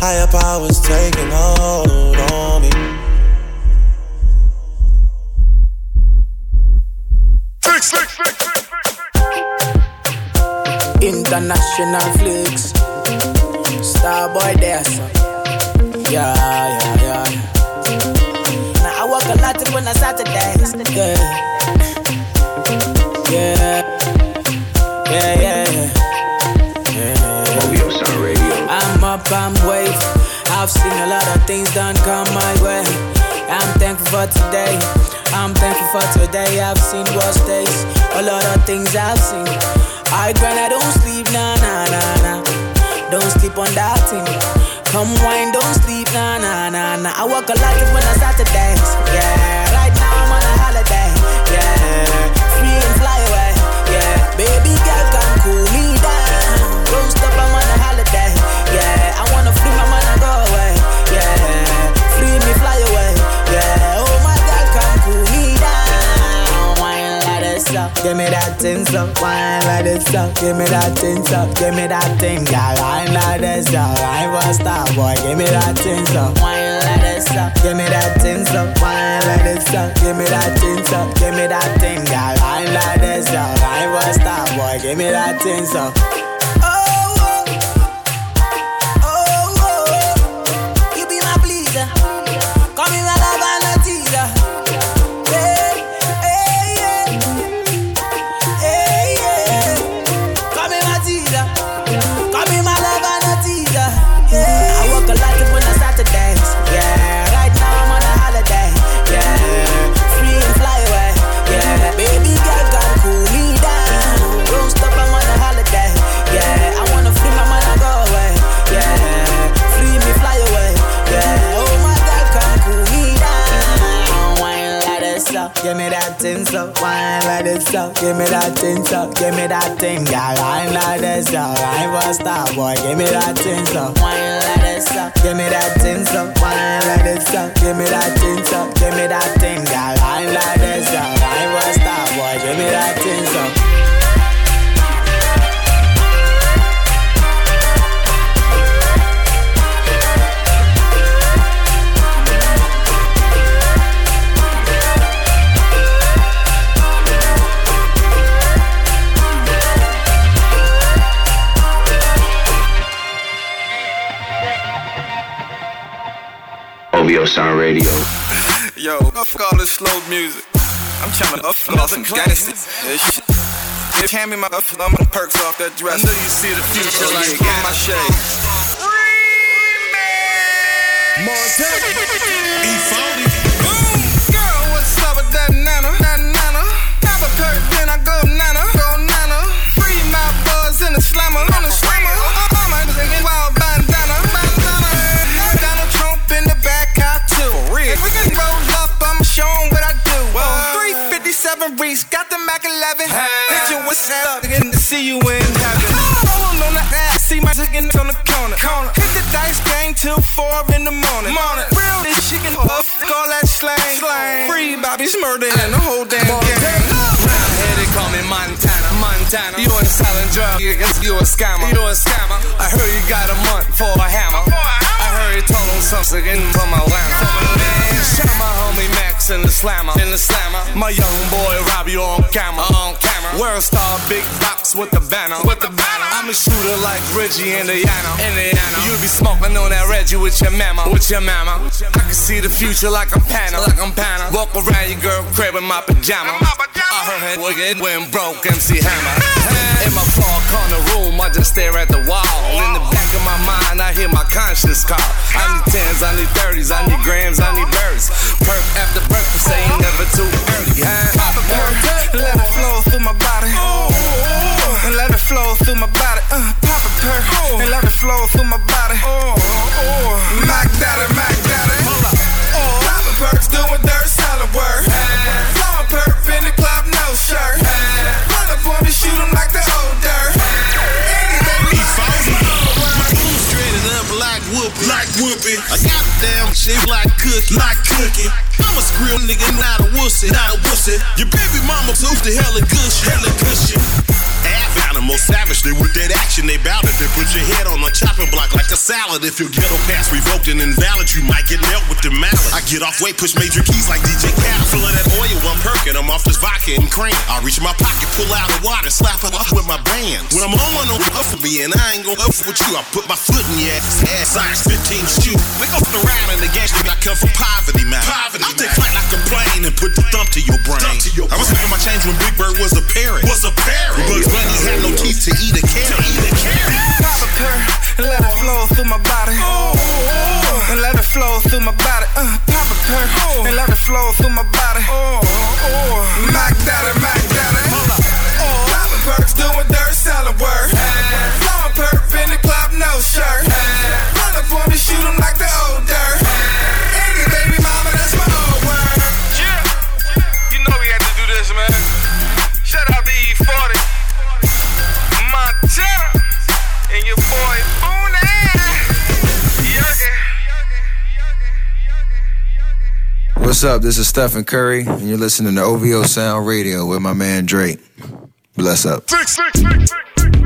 Higher powers taking hold on me. International flicks. Starboy there, son. Yeah, yeah, yeah. Now I work a lot when I Saturdays. Yeah. Yeah. Yeah, yeah, yeah. Up, I'm wave. I've seen a lot of things done come my way. I'm thankful for today. I'm thankful for today. I've seen worse days. A lot of things I've seen. I grind, I don't sleep, nah, nah, nah, nah. Don't sleep on that thing. Come wine, don't sleep, nah, nah, nah, nah. I work a lot when I start to dance. Yeah, give me that thing so. Wine like this give me that thing so. Give me that thing, girl. Wine like this I was star boy. Give me that thing so. Wine like this give me that thing so. Wine like this give me that thing so. Give me that thing, girl. Wine like this I was star boy. Give me that thing so. Thing so. Wine like this up. Give me that thing so. Give me that thing, girl. Wine like this up. I was star boy. Give me that thing so. Wine like this up. Give me that thing so. Wine like this up. Give me that thing so. Give me that thing, girl. Wine like this up. I was star boy. Give me that thing so. Sound Radio. Yo, fuck all this slow music. I'm trying to up some gangsta. Yeah, shit. Just hand me my up, I'm on perks off that dress. I know you see the future, like give me my shade. E40. Boom! Girl, what's up with that nana? That nana. Have a perk, then I go nana. Go nana. Free my buzz in the slammer. On the Reese, got the Mac 11. Hit you with up, getting to see you in heaven. Rolling on the ass, see my chicken on the corner. Hit the dice game till four in the morning. Real this chicken up, all that slang. Free Bobby's murder and the whole damn here they call me Montana, Montana. You ain't selling drugs, you you a scammer. You a scammer. I heard you got a month for a hammer. I heard you told him something from Atlanta. Shout my homie Max in the slammer, in the slammer. My young boy Robbie on camera, on camera. World star, big box with the banner, with the banner. I'm a shooter like Reggie Indiana, Indiana. You be smoking on that Reggie with your mama, with your mama. I can see the future like I'm Panna, like I'm Panna. Walk around your girl crib in my pajama. I heard her wicked when broke MC Hammer. In my far corner room, I just stare at the wall. In the back of my mind, I hear my conscience call. I need tens, I need thirties, I need grams, I need birds. Perk after perk, saying never too early. Huh? Perk, let it flow through my body. And let it flow through my body. Uh, pop a perk, and let it flow through my body. Mac daddy, Mac daddy. Pop a perks doing dirt solid work. I got damn shit like cookie. Like cookie. I'm a skrill nigga, not a wussy. Not a wussy. Your baby mama too the hella gush. Hella gushy. Half animal savagely with that action they bout it. They put your head on a chopping block like a salad. If your ghetto pass revoked and invalid, you might get nailed with the mallet. I get off weight, push major keys like DJ Khaled. Full of that oil, I'm perking. I'm off this vodka and cream. I reach in my pocket, pull out the water, slap it up with my bands. When I'm on no up for me, and I ain't gon' up with you. I put my foot in your ass, ass size 15 shoe. They go around in the gas, I come from poverty, man. Poverty, I'll take flight like a plane and put the thump to your brain. I was making my change when Big Bird was a parent. Was a. Bugs Bunny had no teeth to eat a carrot. Pop a perk, and let it flow through my body. And let it flow through my body. Uh, pop a perk, and let it flow through my body. Mac daddy, Mac daddy. Pop a perks doing dirt solid What's up? This is Stephen Curry, and you're listening to OVO Sound Radio with my man Drake. Bless up.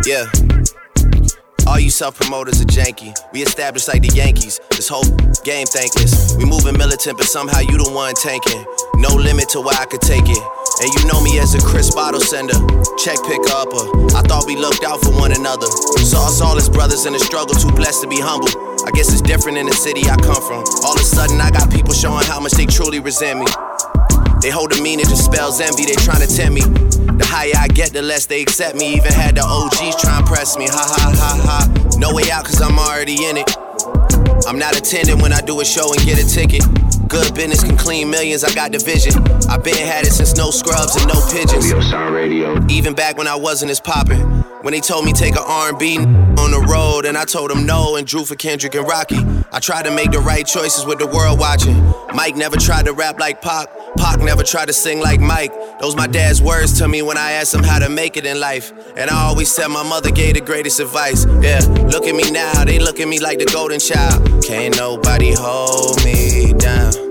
Yeah. All you self promoters are janky. We established like the Yankees. This whole game thankless. We moving militant, but somehow you the one tanking. No limit to where I could take it. And you know me as a crisp bottle sender, check picker upper. I thought we looked out for one another. Saw us all as brothers in the struggle, too blessed to be humble. I guess it's different in the city I come from. All of a sudden, I got people showing how much they truly resent me. They hold a meaning to spells envy, they trying to tempt me. The higher I get, the less they accept me. Even had the OGs try and press me. Ha ha ha ha. No way out, cause I'm already in it. I'm not attending when I do a show and get a ticket. Good business can clean millions, I got the vision. I been had it since no scrubs and no pigeons. Even back when I wasn't as poppin'. When they told me take a R&B on the road, and I told them no and drew for Kendrick and Rocky. I tried to make the right choices with the world watching. Mike never tried to rap like Pac. Pac never tried to sing like Mike. Those my dad's words to me when I asked him how to make it in life. And I always said my mother gave the greatest advice. Yeah, look at me now, they look at me like the golden child. Can't nobody hold me down.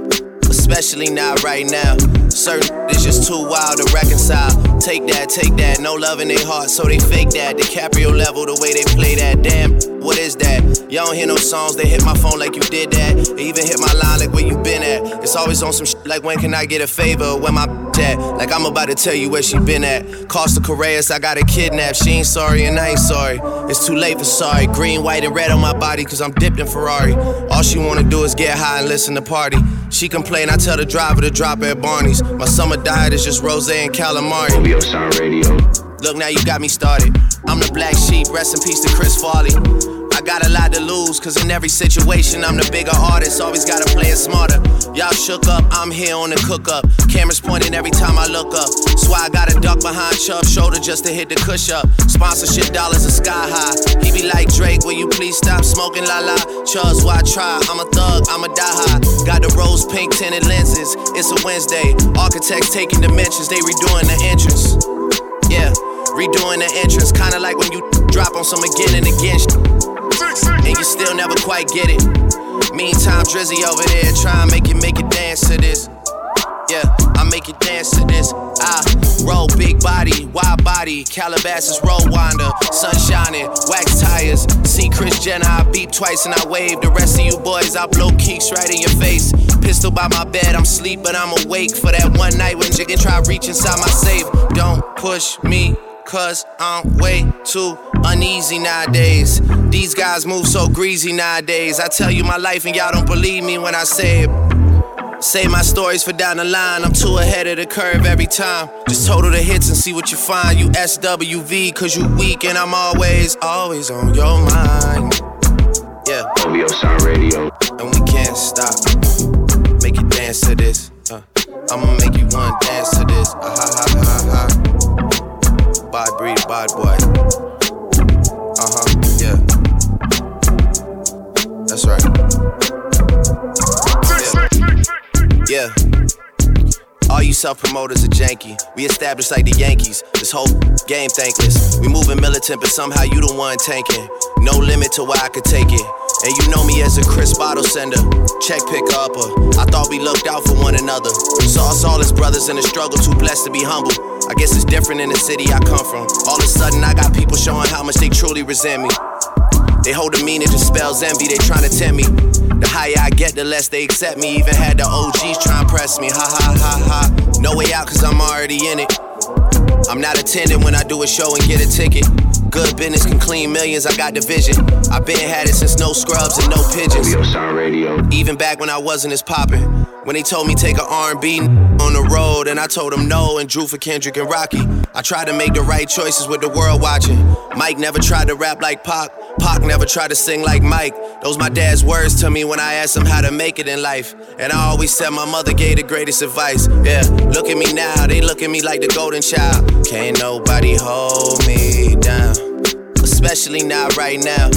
Especially not right now. Certain it's just too wild to reconcile. Take that, take that, no love in their heart, so they fake that. DiCaprio level, the way they play that. Damn, what is that? Y'all don't hear no songs, they hit my phone like you did that. They even hit my line like where you been at. It's always on some shit like when can I get a favor? Where my at? Like I'm about to tell you where she been at. Costa Careyes, I got her kidnapped. She ain't sorry and I ain't sorry. It's too late for sorry. Green, white, and red on my body, cause I'm dipped in Ferrari. All she wanna do is get high and listen to party. She complain, I tell the driver to drop at Barney's. My summer diet is just rose and calamari. OVO Sound Radio. Look, now you got me started. I'm the black sheep, rest in peace to Chris Farley. I got a lot to lose, cause in every situation I'm the bigger artist, always gotta play it smarter. Y'all shook up, I'm here on the cook up. Cameras pointing every time I look up. Why I gotta duck behind Chubb's shoulder just to hit the cush up. Sponsorship dollars are sky high. He be like Drake, will you please stop smoking la la? Chubb's why try, I'm a thug, I'm a die high. Got the rose pink tinted lenses, it's a Wednesday. Architects taking dimensions, they redoing the entrance. Yeah, redoing the entrance, kinda like when you drop on some again and again. And you still never quite get it. Meantime, Drizzy over there trying to make you make it dance to this. Yeah, I make you dance to this. I roll big body, wide body, Calabasas roll winder, sun shining, wax tires. See Kris Jenner, I beep twice and I wave. The rest of you boys, I blow keeks right in your face. Pistol by my bed, I'm sleep, but I'm awake for that one night when chicken try reach inside my safe. Don't push me. Cause I'm way too uneasy nowadays. These guys move so greasy nowadays. I tell you my life and y'all don't believe me when I say it. Say my stories for down the line. I'm too ahead of the curve every time. Just total the hits and see what you find. You SWV, cause you weak and I'm always, always on your mind. Yeah. OVO Sound Radio. And we can't stop. Make you dance to this. Uh, I'ma make you one dance to this. Uh, ha ha ha ha. Bad breed, bad boy. All you self promoters are janky. We established like the Yankees. This whole game thankless. We moving militant, but somehow you the one tanking. No limit to where I could take it. And you know me as a Cris bottle sender, check picker upper. I thought we looked out for one another. Saw us all as brothers in the struggle, too blessed to be humble. I guess it's different in the city I come from. All of a sudden, I got people showing how much they truly resent me. They hold a meaning to spells envy, they trying to tempt me. The higher I get, the less they accept me. Even had the OGs try and press me. Ha ha ha ha. No way out, cause I'm already in it. I'm not attending when I do a show and get a ticket. Good business can clean millions, I got the vision. i been had it since no scrubs and no pigeons. OVO Sound Radio. Even back when I wasn't as poppin'. When they told me take a R&B on the road, and I told them no and drew for Kendrick and Rocky. I tried to make the right choices with the world watching. Mike never tried to rap like Pac. Pac never tried to sing like Mike. Those my dad's words to me when I asked him how to make it in life. And I always said my mother gave the greatest advice. Yeah, look at me now, they look at me like the golden child. Can't nobody hold me down. Especially not right now.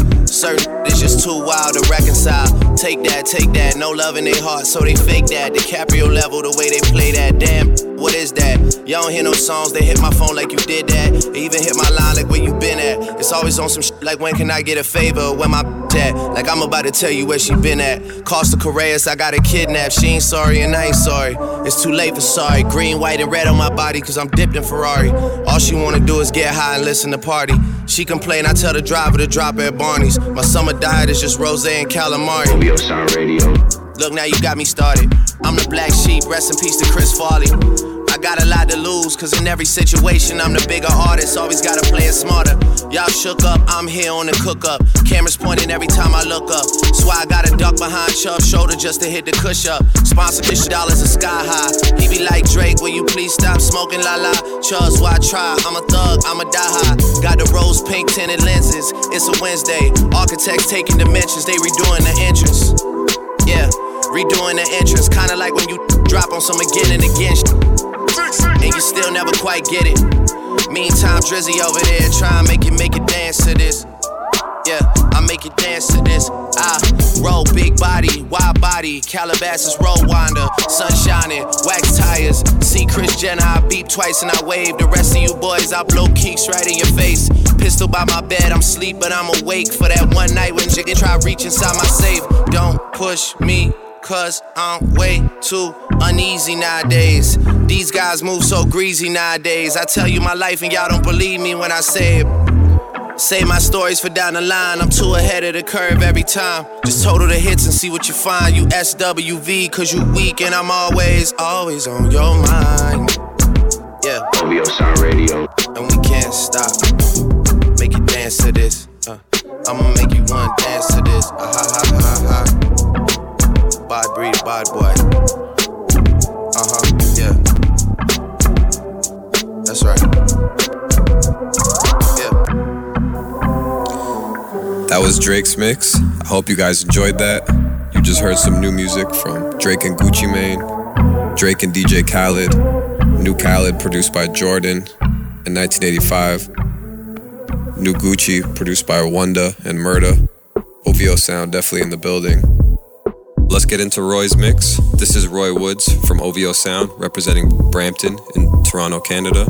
Certain it's just too wild to reconcile. Take that, take that, no love in their heart, so they fake that. DiCaprio level, the way they play that. Damn, what is that? Y'all don't hear no songs, they hit my phone like you did that. They even hit my line like where you been at. It's always on some shit like when can I get a favor? Where my at? Like I'm about to tell you where she been at. Costa Careyes, I got a kidnap. She ain't sorry and I ain't sorry. It's too late for sorry. Green, white, and red on my body, cause I'm dipped in Ferrari. All she wanna do is get high and listen to party. She complain, I tell the driver to drop her at Barney's. My summer diet is just rose and calamari. Sound Radio. Look, now you got me started. I'm the black sheep, rest in peace to Chris Farley. I got a lot to lose, cause in every situation, I'm the bigger artist, always gotta play it smarter. Y'all shook up, I'm here on the cook up. Cameras pointing every time I look up. So I gotta duck behind Chubb's shoulder just to hit the cush up. Sponsorship dollars are sky high. He be like Drake, will you please stop smoking la la? Chubb's why I try, I'm a thug, I'm a die high. Got the rose pink tinted lenses, it's a Wednesday. Architects taking dimensions, they redoing the entrance. Yeah, redoing the entrance, kinda like when you drop on some again and again. And you still never quite get it. Meantime, Drizzy over there trying to make it make it dance to this. Yeah, I make it dance to this. I roll big body, wide body, Calabasas roll winder, sun shining, wax tires. See Kris Jenner, I beep twice and I wave. The rest of you boys, I blow keeks right in your face. Pistol by my bed, I'm sleep, but I'm awake for that one night when Jigga try reach inside my safe. Don't push me, cause I'm way too uneasy nowadays. These guys move so greasy nowadays. I tell you my life and y'all don't believe me when I say it. Say my stories for down the line. I'm too ahead of the curve every time. Just total the hits and see what you find. You SWV, cause you weak and I'm always, always on your mind. Yeah. OVO Sound Radio. And we can't stop. Make you dance to this. Uh, I'ma make you one dance to this. Uh, ha ha ha ha. Bad breed, bad boy. Uh huh, yeah. That's right. Yeah. That was Drake's mix. I hope you guys enjoyed that. You just heard some new music from Drake and Gucci Mane, Drake and DJ Khaled, New Khaled produced by Jordan in 1985, New Gucci produced by Wanda and Murda. OVO sound definitely in the building. Let's get into Roy's mix. This is Roy Woods from OVO Sound, representing Brampton in Toronto, Canada.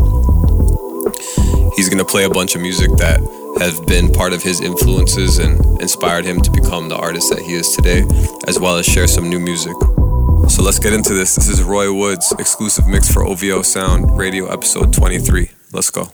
He's going to play a bunch of music that have been part of his influences and inspired him to become the artist that he is today, as well as share some new music. So let's get into this. This is Roy Woods, exclusive mix for OVO Sound, radio episode 23. Let's go.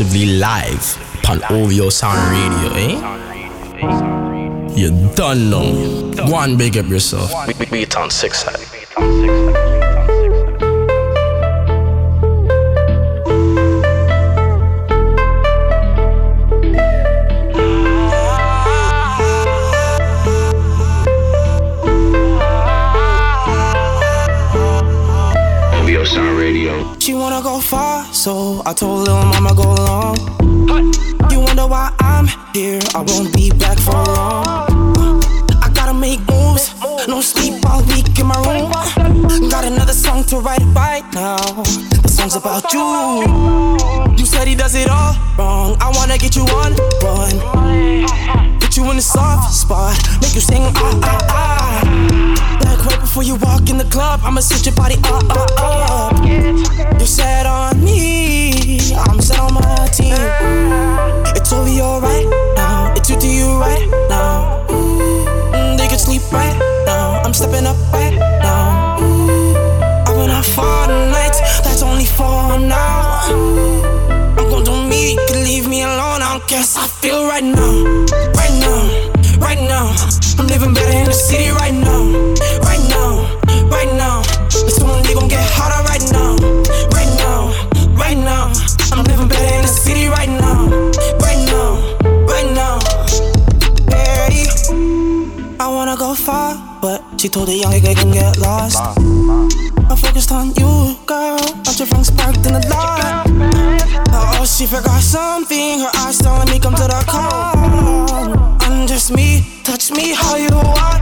exclusively live on OVO Sound Radio, eh? You done know. One big up yourself. Beat on six side. Sound Radio. She wanna go far so I told little mama go along. You wonder why I'm here? I won't be back for long. I gotta make moves, no sleep all week in my room. Got another song to write right now. The song's about you. You said he does it all wrong. I wanna get you on one. put you in a soft spot, make you sing ah ah ah. Right before you walk in the club, I'ma switch your body up, up, up. You set on me, I'm set on my team. It's over alright right now, it's you to you right now. Mm, they can sleep right now, I'm stepping up right now. Mm, I'm out for the nights, that's only for now. I'm gon' do me, you can leave me alone, I don't guess I feel right now. me how you want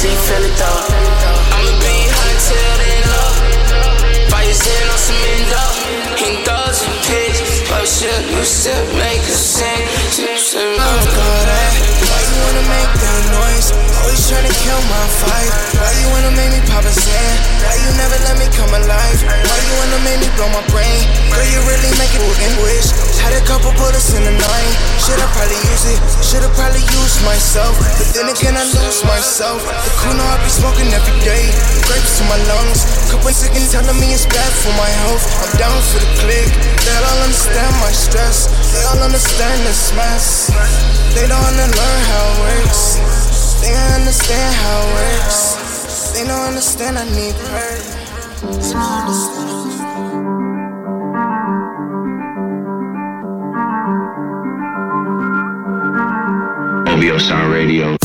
till you feel it though. I'ma be hot till then low. Fire sitting on some endo. King dogs and pigs. But oh, shit, you still make a trying to kill my fight. Why you wanna make me pop a sand? Why you never let me come alive? Why you wanna make me blow my brain? Girl, you really make it in wish. Had a couple bullets in the night. Should I probably use it? Should I probably use myself? But then again, I lose myself. The Kuno I be smoking every day. Grapes to my lungs. Couple seconds telling me it's bad for my health. I'm down for the click. They all understand my stress. They all understand this mess. They don't wanna learn how it works. They don't understand how it works. They don't understand I need her. They don't understand. Sound Radio.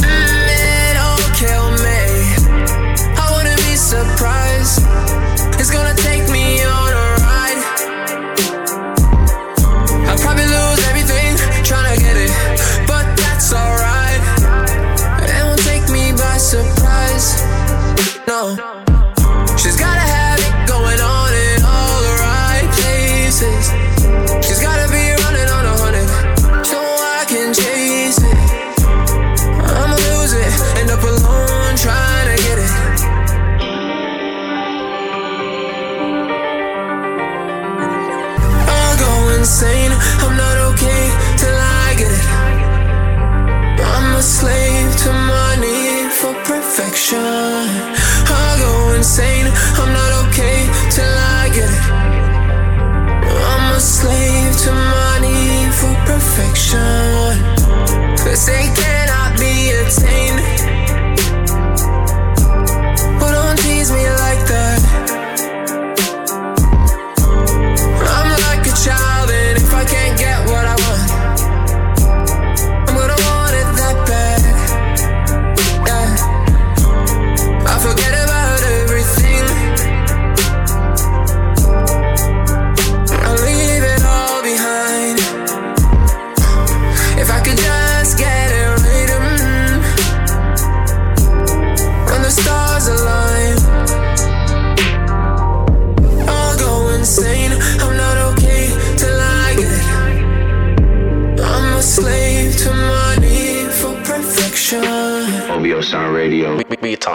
Cause they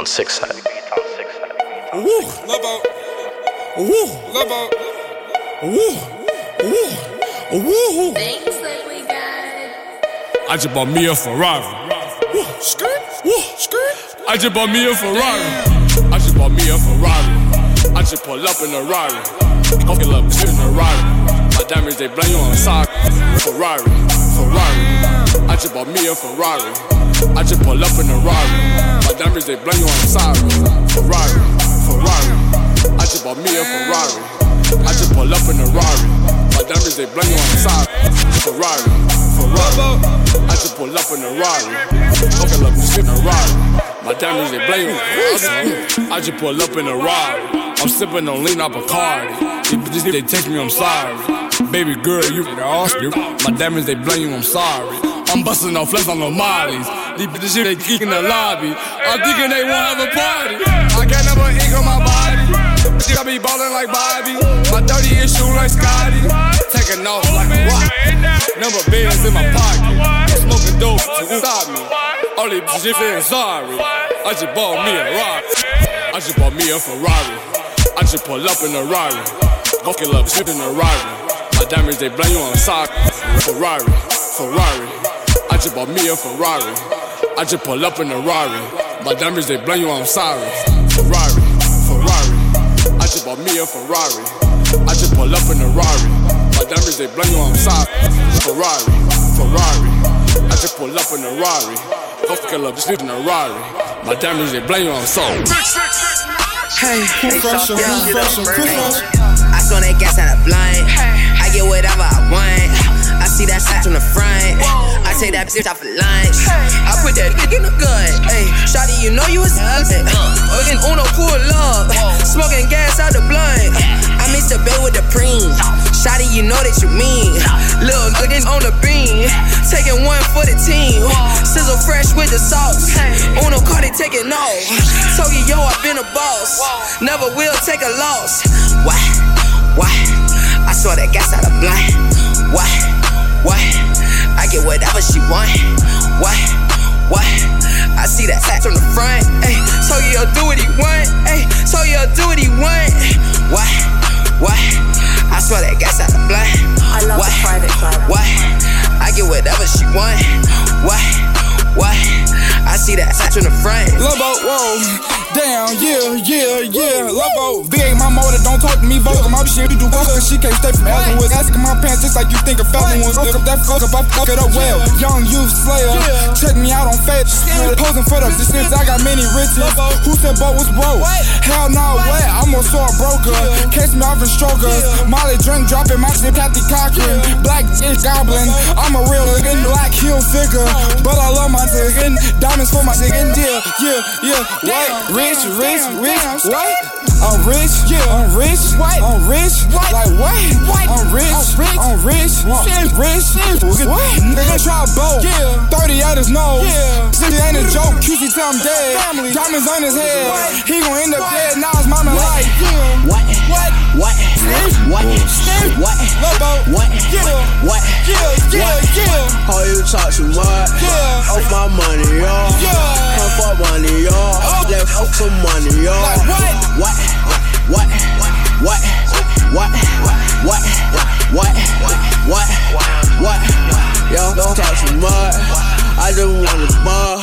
on six side. Woo, Lobo. Woo, Lobo. Woo, woo, woo. I just bought me a Ferrari. Woo, skirt, woo, skirt. I just bought me a Ferrari. I just bought me a Ferrari. I just pull up in a Rari. Fucking up shit in a Rari. My diamonds they blame you on sock. Ferrari, Ferrari. I just bought me a Ferrari. I just pull up in a Rari. My diamonds they blame you on sock. Ferrari, Ferrari. I just bought me a Ferrari. I just pull up in a Rari. My diamonds they blame you on sock. Ferrari, Ferrari. I just pull up in a Rari. Fucking up shit in a Rari. My diamonds they blame you. I just pull up in a Rari. I'm sipping on lean up a card. These bitches they text me, I'm sorry. Baby girl, you the Oscar. My diamonds they blame you, I'm sorry. I'm busting off flesh on the mollies. These bitches shit they geek in the lobby. I'm thinking they won't have a party. I got number ink on my body. Shit, I be ballin' like Bobby. My dirty issue like Scotty. Taking off like a rock. Number bands in my pocket. Smoking dope to stop me. All these bitches saying sorry. I just bought me a rock. I just bought me a Ferrari. I just pull up in a Rari. Kill up shit in a Rari. My diamonds they blame you on a sock. Ferrari, Ferrari. I just bought me a Ferrari. I just pull up in a Rari. My diamonds they blame you on sorry. Ferrari, Ferrari. I just bought me a Ferrari. I just pull up in a Rari. My diamonds they blame you on sorry. Ferrari, Ferrari. I just pull up in a Rari. Go kill up shit in a Rari. My diamonds they blame you on salt. Hey, who fresh? Who fresh? Who fresh? I saw that gas out of blind. I get whatever I want. I see that sack on the front. I take that bitch off for lunch. I put that dick in the gun. Hey, Shotty, you know you was hey, uh, Working Uno pull up. Smoking gas out the blunt. I mix the bay with the preem. Shotty, you know that you mean. Little niggas on the beam. Taking one for the team. Sizzle fresh with the sauce. Uno caught it taking off. (laughs) Told you, yo, I've been a boss. Never will take a loss. Why? Why? I saw that gas out of blind. Why? Why? I get whatever she want. Why? Why? I see that sack on the front. Ayy, told you I'll do what he want. Ayy, told you I'll do what he want. Why? Why? I saw that gas out of blind. I love Why? the private club. Why? I get whatever she want. Why? Why? I see that sack in the front. Lobo, whoa, down, yeah, yeah, yeah. Lobo, big my motor, don't talk to me vocal. My shit, you do cause she can't stay from Ellen Woods. Asking my pants just like you think a felon was. Look up that fuck up, I fuck it up well. Young youth slayer, check me out on Fed. Posing for the distance, I got many riches. Who said boat was broke? Hell no, what? I'm a broker. Catch me off in strokers. Molly drink dropping my shit, Kathy Cochran. Black is goblin. I'm a real nigga, black heel figure. Uh-huh. But I love my nigga. Diamonds for my nigga. Yeah, yeah, yeah. White, rich, rich, rich. What? I'm rich, yeah, I'm rich, white, I'm rich, white, like what? I'm rich, I'm rich, shit, rich, what? Nigga try both, yeah. 30 at his nose, yeah. Shit ain't a joke, QC tell him dead. Diamonds on his head, he gon' end up dead. Now his mama like, yeah. What? What? What? What? What? Lobo, What? yeah, What? yeah, yeah, yeah. Oh, you talk too much. Yeah. Off my money, y'all. Yeah. Come for money, y'all. Let's fuck some money, y'all. Like what? What? What? What? What? What? What? What? What? Yo, don't talk too much. I just to bar.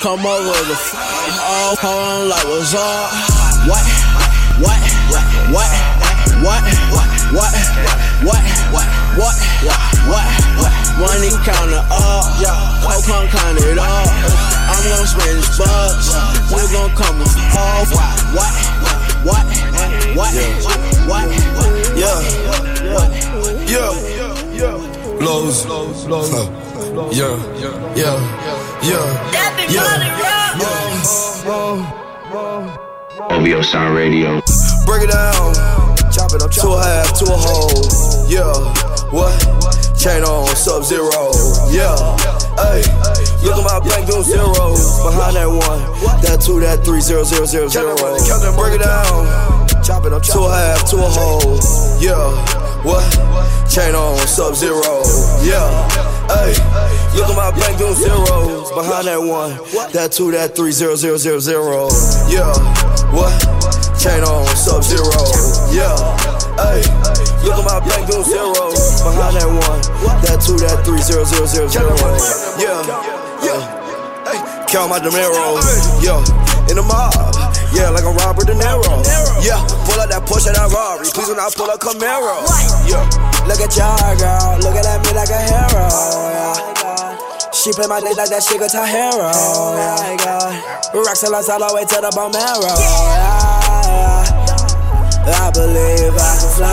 Come over the f- oh, hold on like what's up. What? What? What? What? What? What? What? What? What? What? What? What? Money counter up, yeah. Hope come count it up. I'm gonna spend this bucks. We gon' come with off. What? What? What? What? What? Yeah, Yeah, yeah. Lows, huh. yeah, yeah, yeah, yeah. OVO Sound Radio. Break it down. Chop it up, to a half, to a whole. Yeah, what? Chain on, sub zero. Yeah, hey. Look at my bank doing zeros. Behind that one, that two, that three, zero, zero, zero, zero. Break it down. Chop it up, to a half, to a whole. Yeah, what? Chain on, sub zero. Yeah, hey. Look at my bank doing zeros. Behind that one, that two, that three, zero, zero, zero, zero. Yeah, what? Chain on, sub zero. Yeah, hey. Look at my bank doing zeros. Behind that one, that two, that three, zero, zero, zero, zero. Yeah, yeah. Count my dineros. Yeah, in the mob. Yeah, like I'm Robert De Niro. Yeah, pull out that Porsche, that Rari. Please do not pull a Camaro. Yeah. Look at y'all, girl. Looking at me like a hero. Yeah. She play my dick like that shit guitar hero. Yeah. Rocks till all the way to the bone marrow. Yeah. I believe I can fly.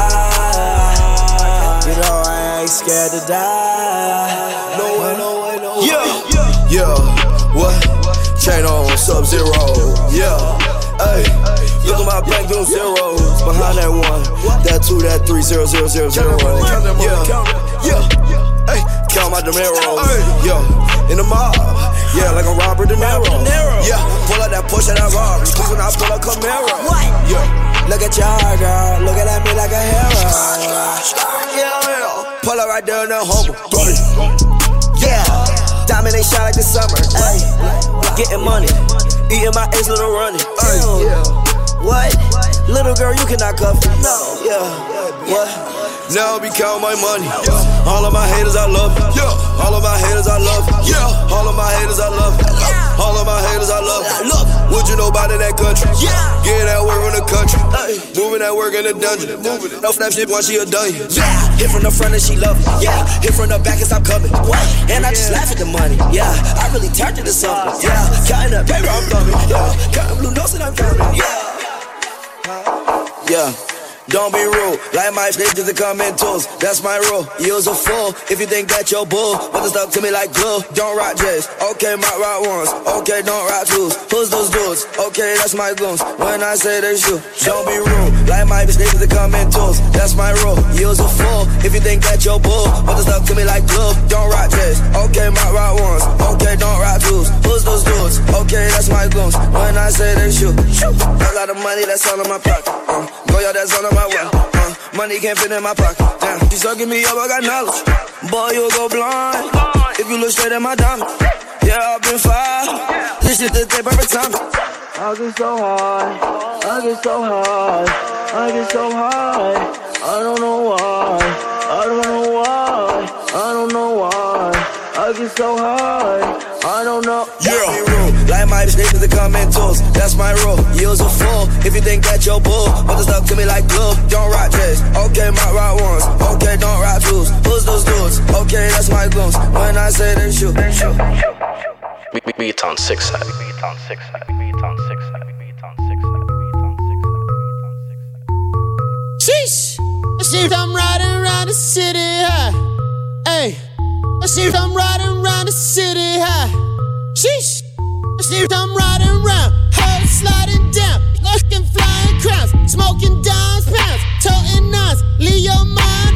You know I ain't scared to die. No way, no way, no way. Yeah, yeah, what? Chain on sub zero. Yeah, hey. Look at my bank doing zeros. Behind that one, that two, that three, zero, zero, zero, zero. Yeah, yeah. Hey, count my dinero. Yo, in the mob, yeah, like a Robert De Niro. Yeah, pull out that push and that rob. Cruising, I pull a Camaro. What? Yeah, look at y'all, girl, looking at me like a hero. Yeah, pull up right there in that Hummer. Yeah, diamond ain't shine like the summer. Ay, getting money, eating my ace little running. Ay, yeah. What? Little girl, you cannot cuff me. No. Yeah. What? Now I be counting my money. Yeah. All of my haters, I love. Yeah. All of my haters, I love. Yeah. All of my haters, I love. Yeah. All of my haters, I love. Look, would you know about in that country? Yeah. Getting that work in the country. Ay. Moving that work in the dungeon. Moving. No snap shit once she a done. Yeah. Hit from the front and she love it. Yeah. Hit from the back and stop coming. What? And I just laugh at the money. Yeah. I really turned it to something. Yeah. Counting up paper, I'm thumbing. Yeah. Counting blue notes and I'm counting. Yeah. Yeah. Don't be rude, like my niggas to come in tools. That's my rule. Use a fool if you think that you're bull. But it's stuck to me like glue. Don't rock J's. Okay, my rock ones. Okay, don't rock twos. Who's those dudes? Okay, that's my goons. When I say they shoot, don't be rude, like my niggas to come in tools. That's my rule. Use a fool if you think that you're bull. But it's stuck to me like glue. Don't rock J's. Okay, my rock ones. Okay, don't rock twos. Who's those dudes? Okay, that's my goons. When I say they shoot, shoot. A lot of money that's all in my pocket. Uh, go yo, that's all my way. Uh, money can't fit in my pocket. Damn, she sucking me up, I got knowledge. Boy, you'll go blind if you look straight at my diamond. Yeah, I've been fire. This shit the tape every time. I get so high, I get so high, I get so high. I don't know why, I don't know why, I don't know why. I get so high, I don't know. Yeah. Like my niggas to come in tools, that's my rule. Use a fool if you think that you're bull. But it's stuck to me like glue. Don't rock J's, okay, my rock ones. Okay, don't rock twos. Who's those dudes? Okay, that's my goons. When I say they shoot, shoot. We, we, we on six side. We on six side. We on six side. Sheesh! I see I'm riding around the city high. Hey, I see I'm riding around the city high. Sheesh! I'm riding around, hoes sliding down, looking flying smoking dimes, pounds, toting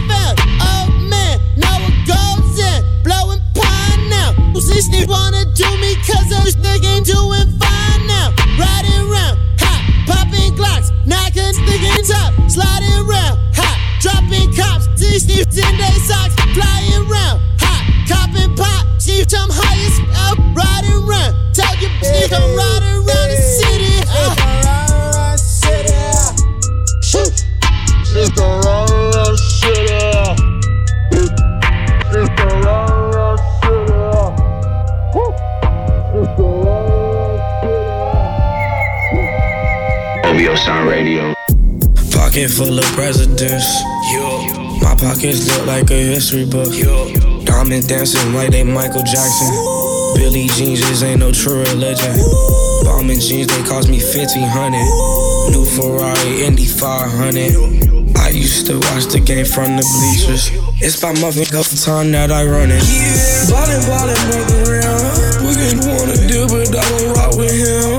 found. Oh man, now it goes in, blowing pine now. Who's this nigga wanna do me? Cause this nigga ain't doing fine now. Riding around, Pockets look like a history book. Diamonds dancing like they Michael Jackson. Billy jeans just ain't no true religion. Bombing jeans, they cost me 1500 New Ferrari, Indy 500. I used to watch the game from the bleachers. It's by my couple time that I run it. Yeah. Ballin', ballin', brother around. We can wanna do, but I don't rock with him.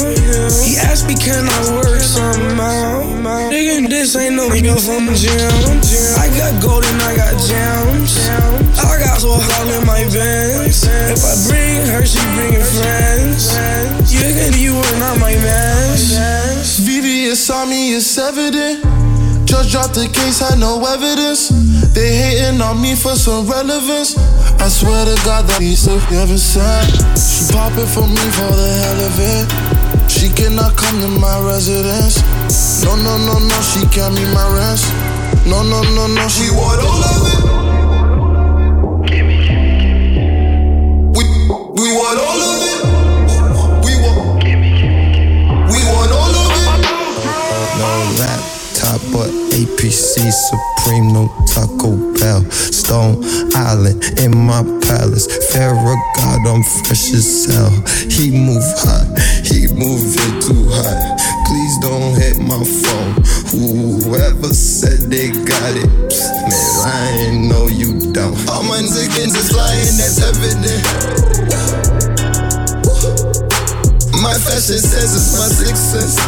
He asked me, can I work somehow? Nigga, this ain't no nigga from the gym. I got gold and I gems. I got so hard in my veins. If I bring her, she bringin' friends. You can you are not my man. VVS saw me, it's evident. Judge dropped the case, had no evidence. They hating on me for some relevance. I swear to God that he's so never sad. She popping for me for the hell of it. She cannot come to my residence. No, no, no, no, she can't meet my rent. No, no, no, no, she want all of it. We, we want all of it. We want, we want all of it. No laptop, but APC Supreme, no Taco Bell. Stone Island in my palace. God, I'm fresh as hell. He move hot, he moving too hot gon' hit my phone. Whoever said they got it, man, I ain't know you don't. All my chickens is lying, that's evident. My fashion sense is my sixth sense.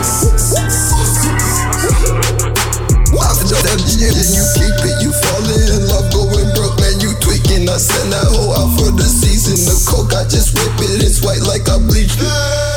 Off of that and you keep it. You falling in love, going broke, man. You tweaking. I send that hoe out for the season. The coke, I just whip it. It's white like I bleached it.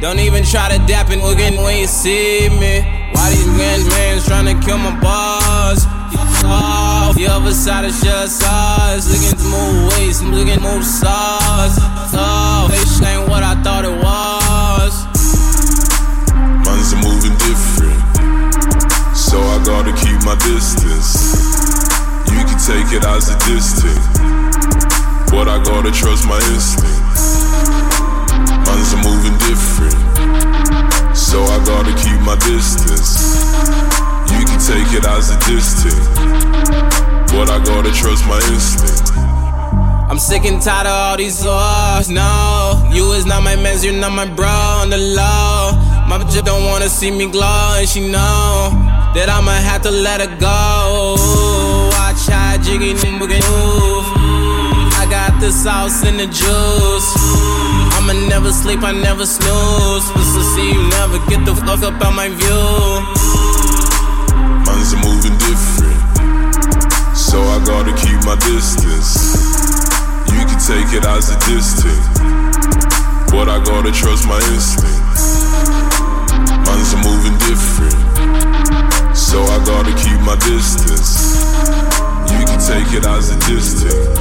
Don't even try to dap and again when you see me. Why these men, mans trying to kill my boss? Oh, the other side is just us. Looking to move weights, looking to move sauce. This ain't what I thought it was. So I gotta keep my distance. You can take it as a distance, but I gotta trust my instincts. Man's are moving different. So I gotta keep my distance. You can take it as a distance. But I gotta trust my instinct. I'm sick and tired of all these laws. No, you is not my mans, you're not my bro on the low. My bitch don't wanna see me glow, and she know that I'ma have to let her go. Watch how jiggy and move. I got the sauce and the juice. I'ma never sleep, I never snooze. Just to see you never get the fuck up out my view. Are moving different, so I gotta keep my distance. You can take it as a distance. But I gotta trust my instincts. Man's are moving different. So I gotta keep my distance. You can take it as a distance.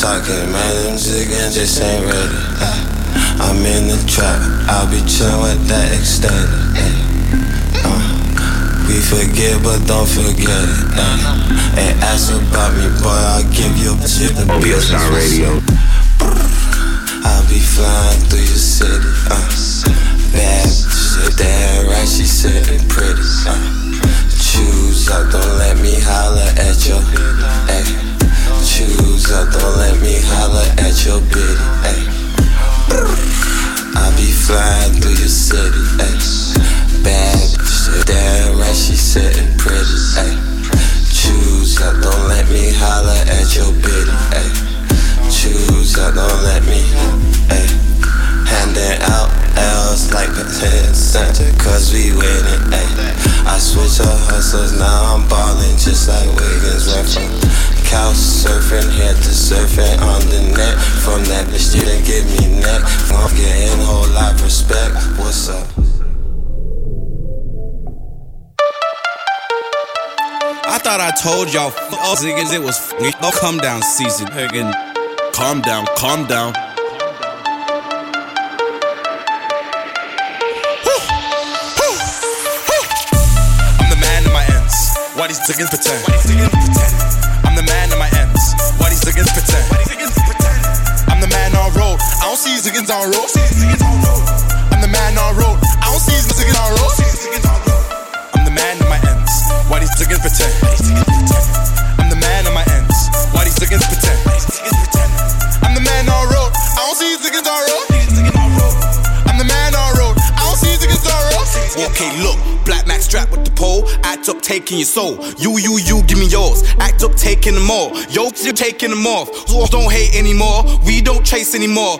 Talking, man, them ziggin' just ain't ready. Ay, I'm in the trap, I'll be chillin' with that extended. Ay, uh, we forget, but don't forget it. Ay, and ask about me, boy, I'll give you a. OVO Sound Radio. I'll be flying through your city, uh. Bad shit, damn right, she sitting pretty, uh. Choose up, don't let me holler at your, ay. Choose up, don't let me holler at your biddy, ay. I'll be flying through your city, ay. Bad shit, damn right, she sitting pretty, ay. Choose up, don't let me holler at your biddy, ay. Choose up, don't let me, ay. Handing out L's like a center, cause we winning, ay. I switch up hustlers, now I'm ballin' just like Wiggins went from couch surfing, head to on the net. From that bitch, didn't give me neck. I'm getting whole lot respect. What's up? I thought I told y'all, f- all niggas, it was f- oh, calm down season. Again, calm down, calm down. I'm the man in my ends. Why these niggas pretend? I'm the these niggas pretend? I'm the man on road. I don't see these niggas on road. I'm the man on road. I don't see these niggas on road. I'm the man in my ends. Why these niggas pretend? I'm the man in my ends. Why these niggas pretend? I'm the man on road. I don't see these niggas on road. Okay, look, black max strap with the pole. Act up, taking your soul. You, you, you, give me yours. Act up, taking them all. Yo, you taking them off. Zords don't hate anymore. We don't chase anymore.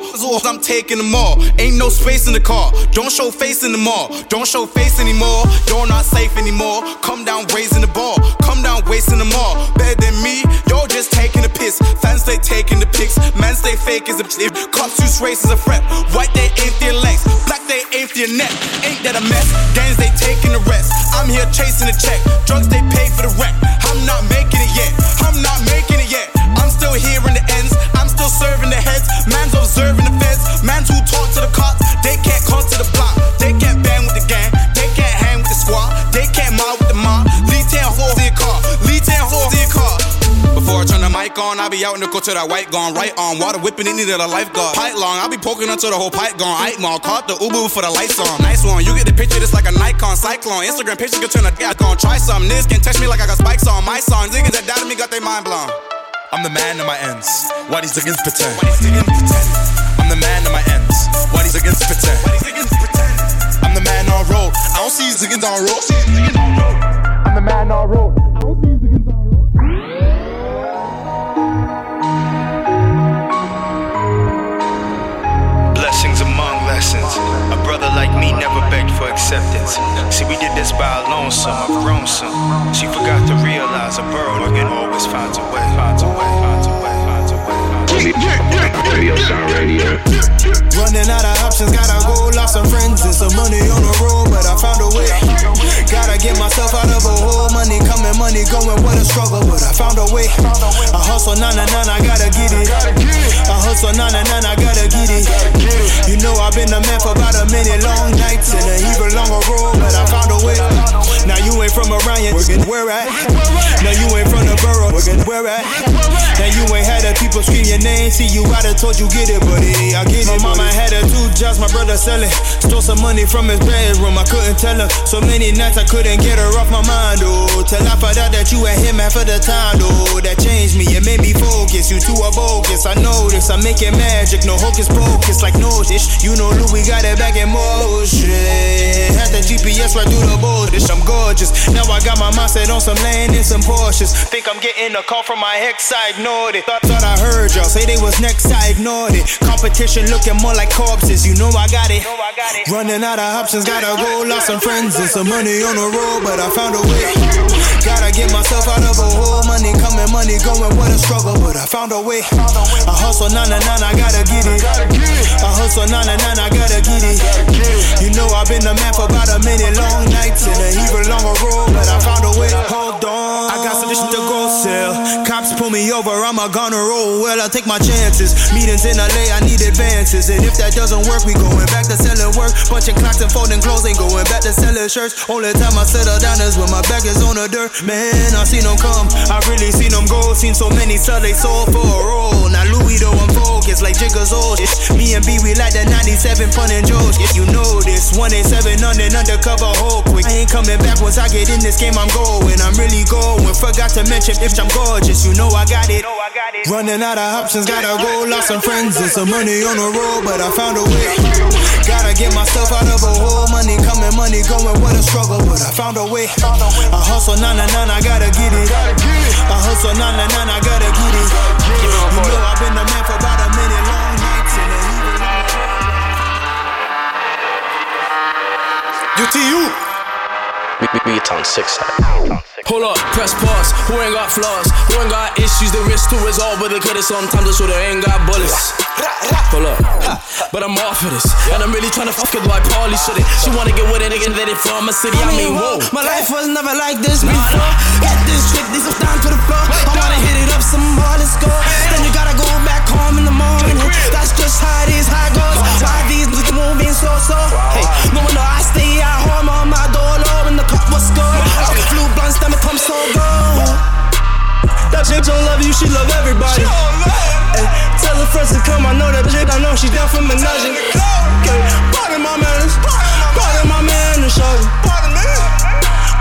I'm taking them all. Ain't no space in the car. Don't show face in the mall. Don't show face anymore. You're not safe anymore. Come down, raising the ball. Come down, wasting them all. Better than me, you're just taking a piss. Fans they taking the pics. Man stay fake as a if cops use race as a threat. White they ain't your legs. Black they ain't your neck. Ain't that a mess? Games they taking the rest. I'm here chasing the check. Drugs they pay for the rent. I'm not making it yet. I'm not making it yet. I'm still here in the ends. I'm still serving the heads. Man's observing the feds. Man's who talk to the cops. They can't come to the mic mic on, I be out in the court till that white gone. Right on, water whipping, it needed a lifeguard. Pipe long, I be poking until the whole pipe gone. Ike mall, caught the Uber for the lights on. Nice one, you get the picture, it's like a Nikon cyclone. Instagram pictures can turn a yeah, gon' try some. Niggas can touch me like I got spikes on my songs. Niggas that doubted me got their mind blown. I'm the man of my ends. Why these niggas pretend? I'm the man of my ends. Why these niggas pretend? I'm the man on road. I don't see these niggas on road. I'm the man on road. Acceptance. See, we did this by alone, some I've grown some. She forgot to realize a bird organ always finds a way, finds a way, finds a way, Running out of options, gotta go. Lost some friends and some money on the road, but I found a way. Gotta get myself out of a hole. Money coming, money going. What a struggle, but I found a way. I hustle, nah, nah, nah, I gotta get it. I hustle, nah, nah, nah, I gotta get it. You know I've been a man for about a minute, long nights and an even longer road, but I found a way. Now you ain't from around here, working where at? Now you ain't from the borough, working where at? Now you ain't had the people scream your name. See you out of told you get it, but it, I get it. My mama had a two jobs, my brother selling. Stole some money from his bedroom, I couldn't tell her. So many nights I couldn't get her off my mind, oh. Till I found out that you had him half of the time, oh. That changed me, it made me focus. You two are bogus, I know this. I'm making magic, no hocus pocus, like no dish. You know Louis got it back in motion. Had the GPS right through the bullshit. I'm gorgeous. Now I got my mindset on some land and some Porsches. Think I'm getting a call from my ex, I ignored it. Thought, thought I heard y'all say they was next, I ignored it. Competition looking more like corpses. You know I got it. Running out of options, gotta go. Lost some friends and some money on the road, but I found a way. Gotta get myself out of a hole. Money coming, money going. What a struggle, but I found a way. I hustle, nah, nah, nah, I gotta get it. I hustle, nah, nah, nah, I gotta get it. You know I've been a man for about a minute, long nights and an even longer road, but I found a way. Hold on, Shit to go sell. Cops pull me over, I'm a gonna roll. Oh, well, I take my chances. Meetings in LA, I need advances, and if that doesn't work, we going back to selling work. Punching clocks and folding clothes, ain't going back to selling shirts. Only time I settle down is when my back is on the dirt. Man, I seen them come, I really seen them go. Seen so many sell they sold for a roll. Now Louis though I'm focused like Jigga's old shit. Me and B, we like the 97 fun and Joe's. If you know this, 187 on an undercover hole quick. I ain't coming back once I get in this game, I'm going. I'm really going. Forgot to mention if I'm gorgeous, you know I got it. Running out of options, gotta go. Lost some friends and some money on the road, but I found a way. Gotta get myself out of a hole. Money coming, money going. What a struggle, but I found a way. I hustle, nah, nah, I gotta get it. I hustle, nah, nah, I gotta get it. You know I've been a man for about a minute, long nights and an UTU. Beat on six side. Hold up, press pause. Who ain't got flaws? Who ain't got issues? The risk to resolve, but they could sometimes I show they ain't got bullets. Hold up, but I'm off of this, and I'm really trying to fuck it like Paulie should it. She wanna get with a nigga that it from a city. I mean, whoa. My life was never like this before. Hit this trick, this is down to the floor. I wanna hit it up some more, let's go. Then you gotta go back home in the morning. That's just how it is, how it goes. Why these niggas moving so so? Hey, no one I stay at home on my door low when the clock was going. I flew blunts, then it comes so good. That bitch don't love you, she love everybody. Ay, tell her friends to come, I know that bitch, I know she down for menage. Okay, pardon my manners, pardon my man, and shorty.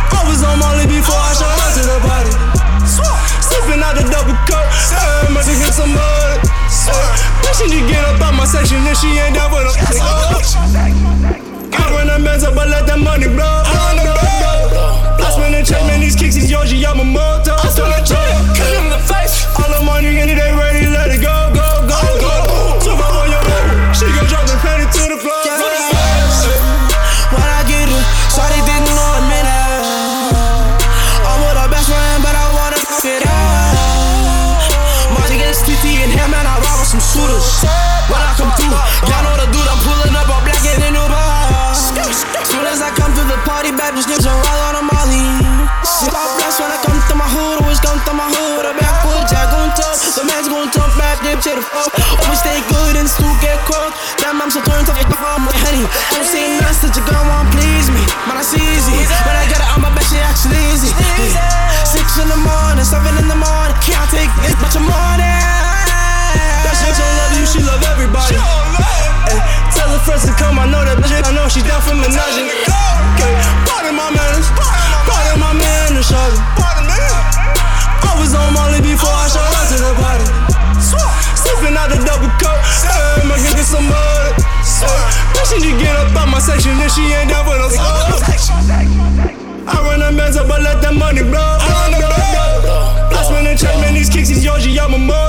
I was on Molly before I showed up to the party. Sipping out the double cup, hey, must hit some mud. Bitch, she need to get up out my section if she ain't down for the I run the bands up, I let that money blow, the check, man, these kicks, these Yoshi, I'm a motor. I spend the check, cut in the face. All the money in it, they Always stay good and still get caught. Damn, I'm so turned up, I'm with honey. Don't say nothing that you gon' want please me, but I see easy. When I get it on my best, she actually easy. Six in the morning, seven in the morning, can't take it. till morning. That shit don't love you, she love everybody. Ay, tell her friends to come, I know that bitch, I know she down for menaging. Some mud. She need to get up out my section if she ain't down for the song. I run the bands up, but let that money blow, blow, blow, blow. I spend the check, man, these kicks, these Yoshi, I'm a motor.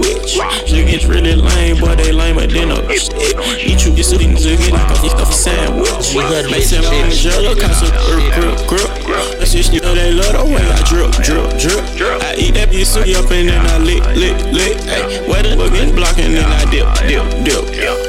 language. Niggas really lame, but they lamer than a bitch. Eat you, get sitting nigga like a fuck sandwich. You gotta make some manager, look how some grip, grip, grip. That's just, you know, they love the way I drip, drip, drip. I eat that bitch up and then I lick, lick, lick. Ay, where the fucking blocking and I dip, dip, dip.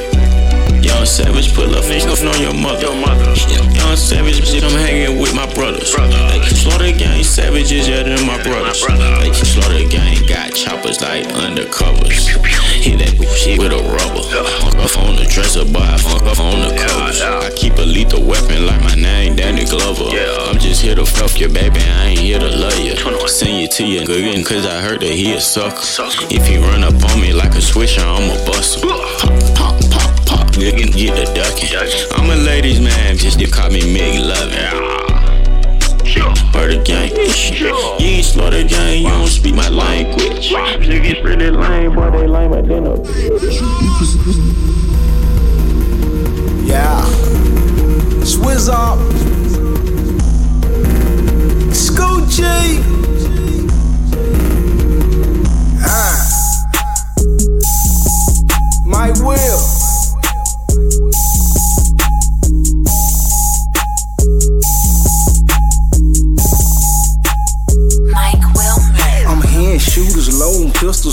Young Savage, pull up, face on your mother. Young Savage, shit, I'm hanging with my brothers. Like, Slaughter Gang, savages, yeah, than my brothers. Like, Slaughter Gang got choppers like undercovers. Hit that shit with a rubber. Fuck off on the dresser, but I fuck off on the covers. I keep a lethal weapon like my name, Danny Glover. I'm just here to fuck your baby, I ain't here to love you. Send you to your good cause I heard that he a sucker. If he run up on me like a swisher, I'ma bust him. Pop, pop, nigga, get the ducking. I'm a ladies man, just they call me Meg Lovin'. Murder gang. You ain't slaughter gang, you don't speak my language. Niggas really lame, boy, they lame at dinner. Yeah. Swizz up. Scoochie. Ah. My will.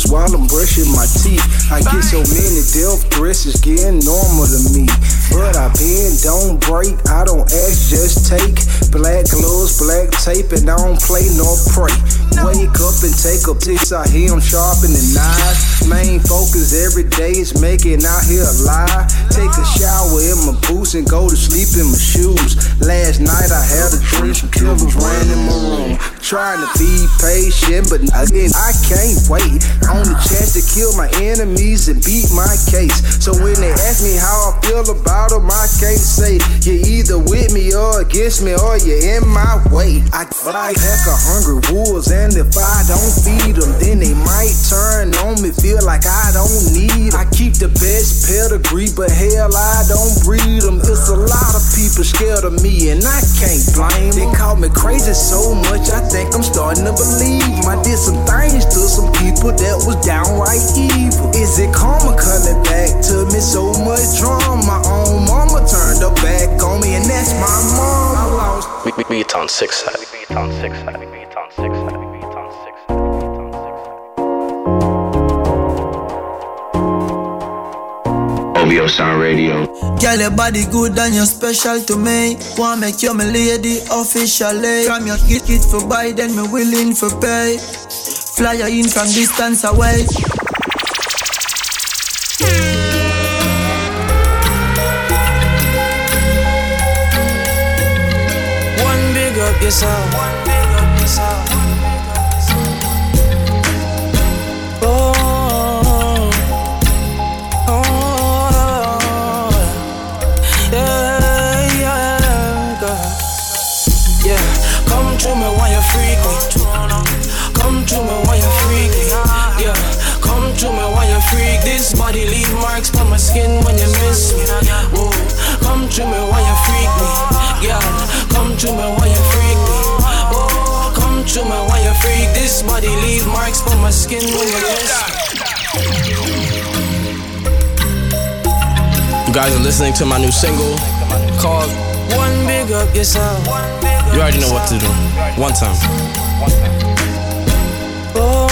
While I'm brushing my teeth. I get so many death threats, it's getting normal to me. But I bend, don't break, I don't ask, just take. Black gloves, black tape, and I don't play nor pray. Wake up and take a piss, I hear them sharpening knives. Main focus every day is making out here alive. Take a shower in my boots and go to sleep in my shoes. Last night I had a dream, some killers ran in my room. Trying to be patient, but again, I can't wait. On the chance to kill my enemies and beat my case. So when they ask me how I feel about them, I can't say you're either with me or against me or you're in my way. I, but I pack a hungry wolves, and if I don't feed them, then they might turn on me. Feel like I don't need 'em. I keep the best pedigree, but hell, I don't breed them. It's a lot of people scared of me, and I can't blame 'em. They call me crazy so much, I think I'm starting to believe 'em. I did some things to some people that was downright evil. Is it karma coming back to me? So much drama. My own mama turned her back on me, and that's my mom. I lost. We, we, we on six side. We on six side. We on six OVO Sound Radio. Girl, your body good and you're special to me. Wanna make you my lady officially. From your get it for buy, then me willing for pay. Fly you in from distance away. One big up yourself. to me while you freak me. girl. come to me while you freak me. Oh, come to me while you freak. This body leave marks on my skin when you listen. You guys are listening to my new single called One Big Up Yourself. You already know what to do. One time. Oh.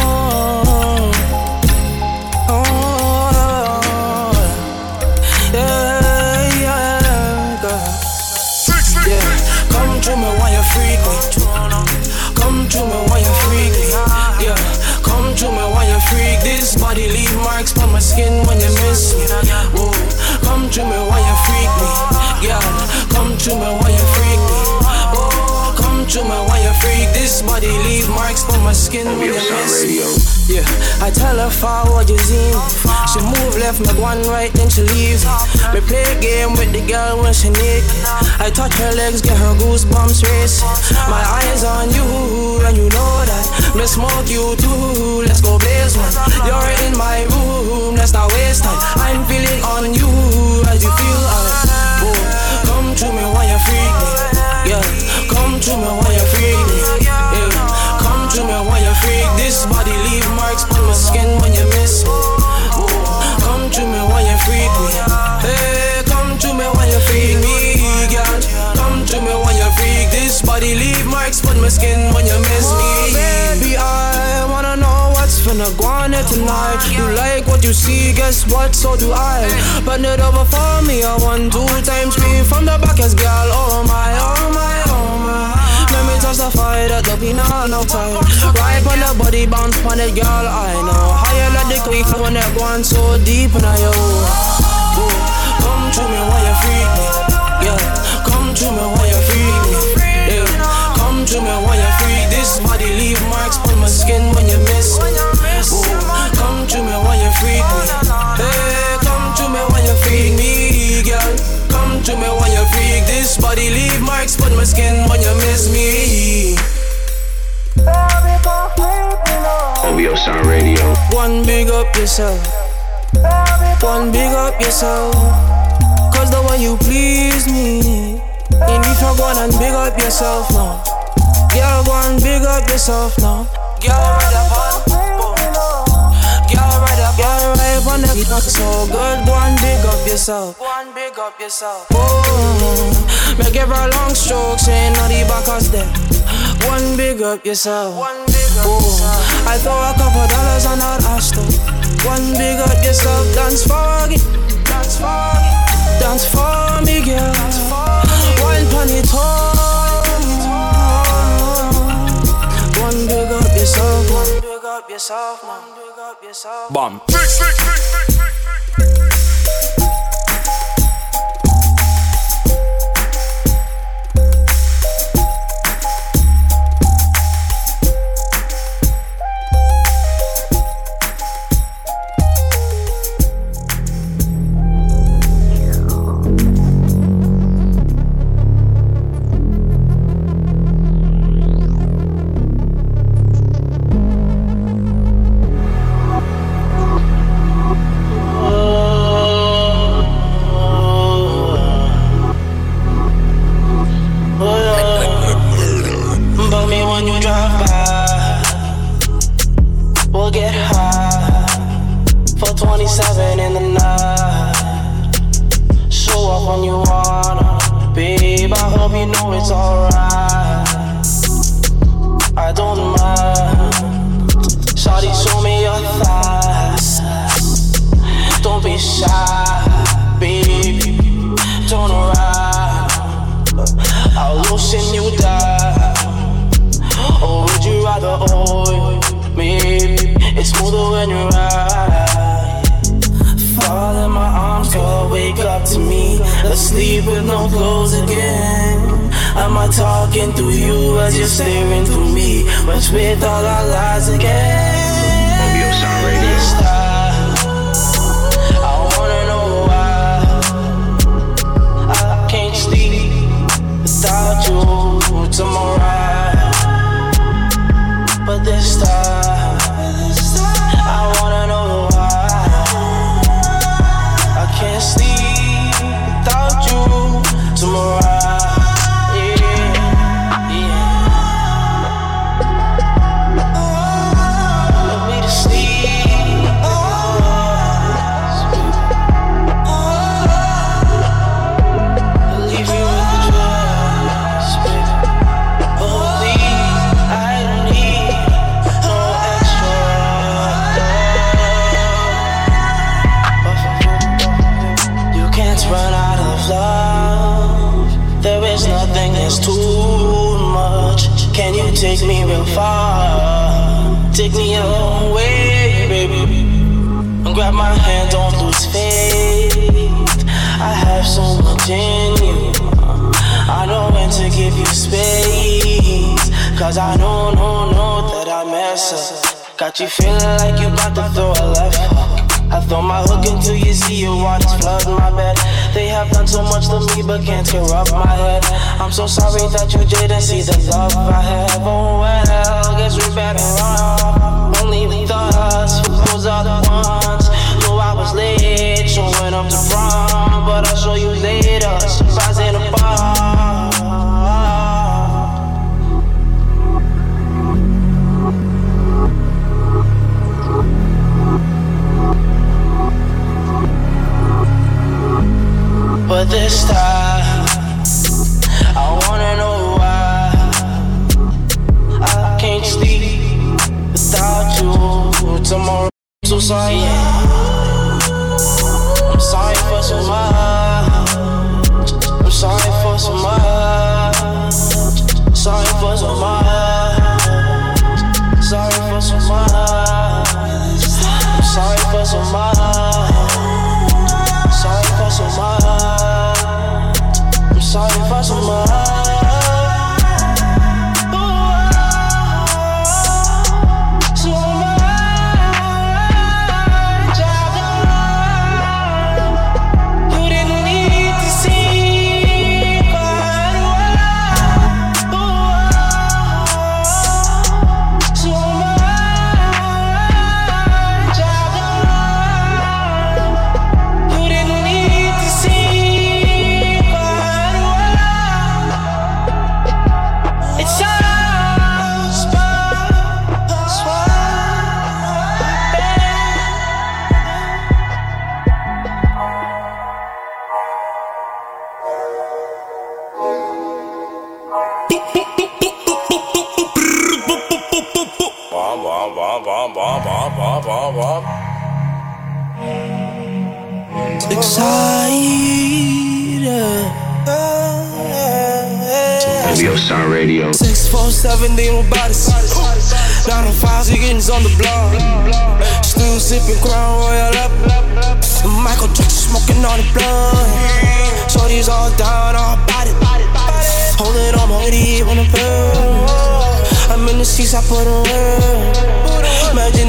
Marks on my skin when you miss me. Whoa, come to me when you freak me. Yeah, This body leave marks on my skin when you miss me. Yeah, I tell her forward you see me. She move left, me one right, then she leaves me. Play a game with the girl when she naked. I touch her legs, get her goosebumps racing. My eyes on you, and you know that. Me smoke you too, let's go blaze one. You're in my room, let's not waste time. I'm feeling on you as you feel on Come to me when you freak me. Yeah, come to me when you freak to me when you freak. This body leave marks on my skin when you miss me. Come to me when you freak me. Hey, come to me when you freak me, girl. Come to me when you freak. This body leave marks on my skin when you miss me. baby, I wanna know what's finna go on here tonight. You like what you see, guess what? So do I. Bend it over for me, I want two times scream from the back as girl. Oh my, oh my, oh my. Me touch the fire that the pina no no time. Right on the body bounce on it, girl. I know you let the quick when it going so deep in yo. Oh, come to me when you freak me. Yeah, come to me when you freak me. Yeah, come to me when you freak. This body leave marks on my skin when you miss me. Come to me when you freak me. This body leave marks on my skin when you miss me. OVO Sound Radio. One big up yourself. One big up yourself. Cause the way you please me. And if you go and big up yourself now. Girl, go and big up yourself now. Girl, right up on. Girl, right up on the knock so good. Go and big up yourself. And big up yourself. Oh, make every long stroke saying not the back us there. One big up yourself. One big up oh, yourself. I throw a couple dollars on that Aston. One big up yourself. Dance for me. Dance for me. Dance for me, girl. One pony One big up yourself. One big up yourself. One big up yourself. Bomb. But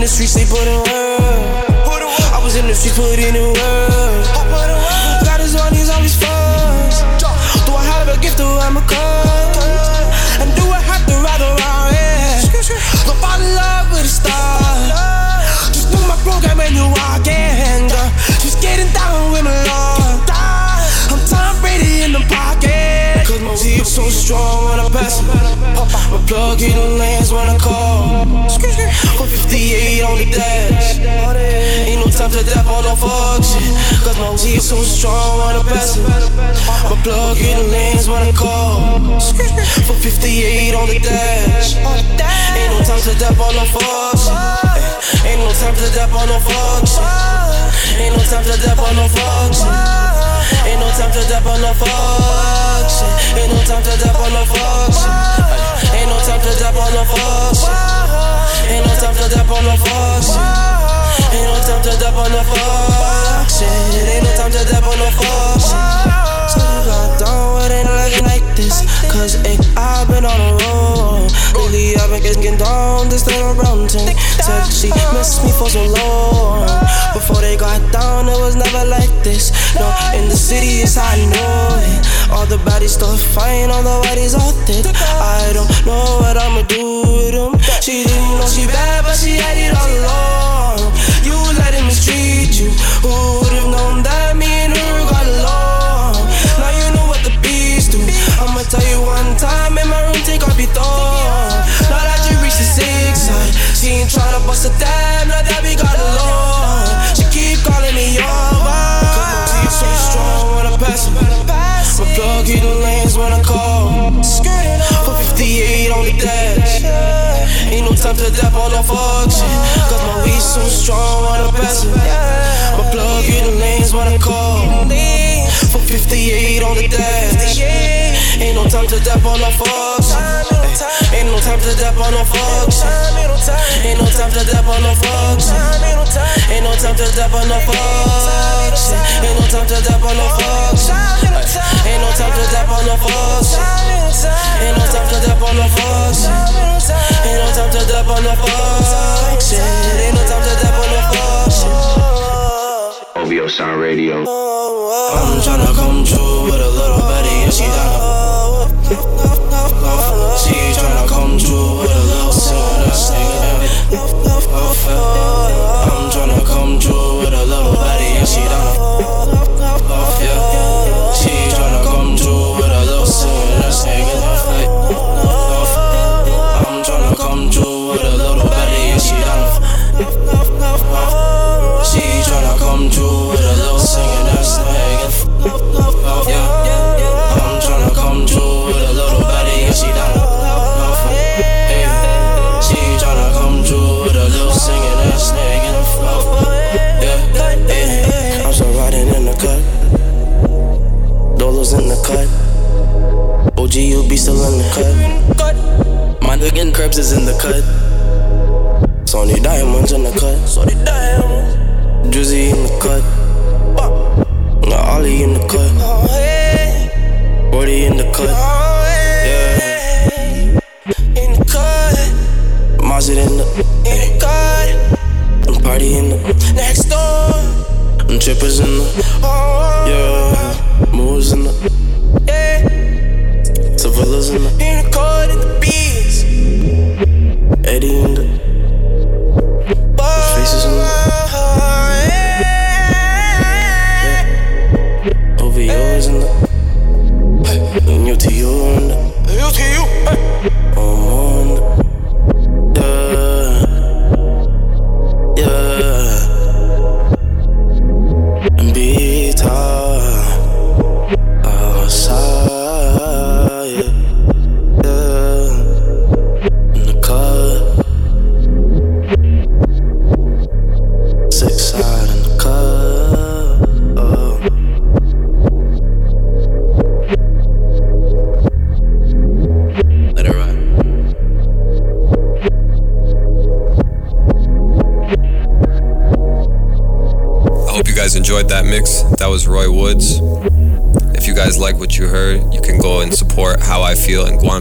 the streets, they put in work. I was in the streets, put in work. My plug in the lanes when I call. 458 on the dash. Ain't no time to dap on no fuck shit. Cause my is so strong when I pass it. My plug in the lanes when I call. 458 on the dash. Ain't no time to dap on no fuck. Ain't no time to dap on no fuck. Ain't no time to dap on no fuck. Ain't no time to dap on no fuck shit. Ain't no time to dap on no fuck shit. Ain't no time to dap on no fuck shit. Ain't no time to dap on no fuck shit. Ain't no time to dap on no fuck shit. Ain't no time to dap on no fuck shit. You got down, it looking like this. Cause ayy, I've been on the road. Lately, I've been getting down this little thing. Said she missed me for so long. Before they got down, it was never like this. No, in the city, how I know it. All the bodies still fine, all the bodies all thick. I don't know what I'ma do with them. She didn't know she bad, but she had it all along. You let him mistreat you. Who would've known that tryna bust a dime. Now that we got along, she keep calling me over. She's so strong when I pass it. My plug in the lanes when I call. For 58 on the dash. Ain't no time to dap on no fuck. Cause my weed so strong when I pass it. My plug in the lanes when I call. For 58 on the dash. Ain't no time to dap on no fuck. Ain't no time to dap on no fuck shit. Ain't no time to dap on no fuck shit. Ain't no time to dap on no fuck shit. Ain't no time to dap on no fuck shit. Ain't no time to dap on no fuck shit. Ain't no time to dap on no fuck shit. Ain't no time to dap on no fuck shit. Ain't no time to dap on no fuck shit. OVO Sound Radio. I'm tryna come true with a little Betty and she down. She tryna come true with a little singer that's nigga. OG, you be still in the cut. My nigga Krebs is in the cut. Sony Diamonds in the cut. Sony Diamonds. Drizzy in the cut. Now Ollie in the cut. Brody in the cut. Yeah. In the cut. Mazit in the, in the cut. And party in the next door. And trippers in the. Yeah. Moves in the. Sevilla's in the. In the the beats. Eddie in the.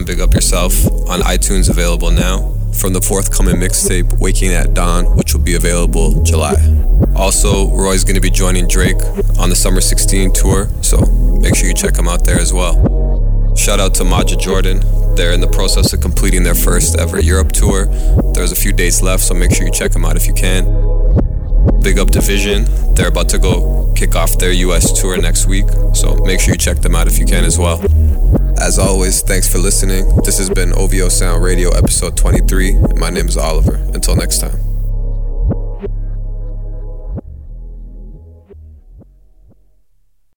Big Up Yourself on iTunes available now from the forthcoming mixtape Waking at Dawn, which will be available July. Also, Roy's going to be joining Drake on the Summer 16 tour, so make sure you check him out there as well. Shout out to Majid Jordan. They're in the process of completing their first ever Europe tour. There's a few dates left, so make sure you check them out if you can. Big Up dvsn. They're about to go kick off their US tour next week, so make sure you check them out if you can as well. As always, thanks for listening. This has been OVO Sound Radio episode 23. My name is Oliver. Until next time.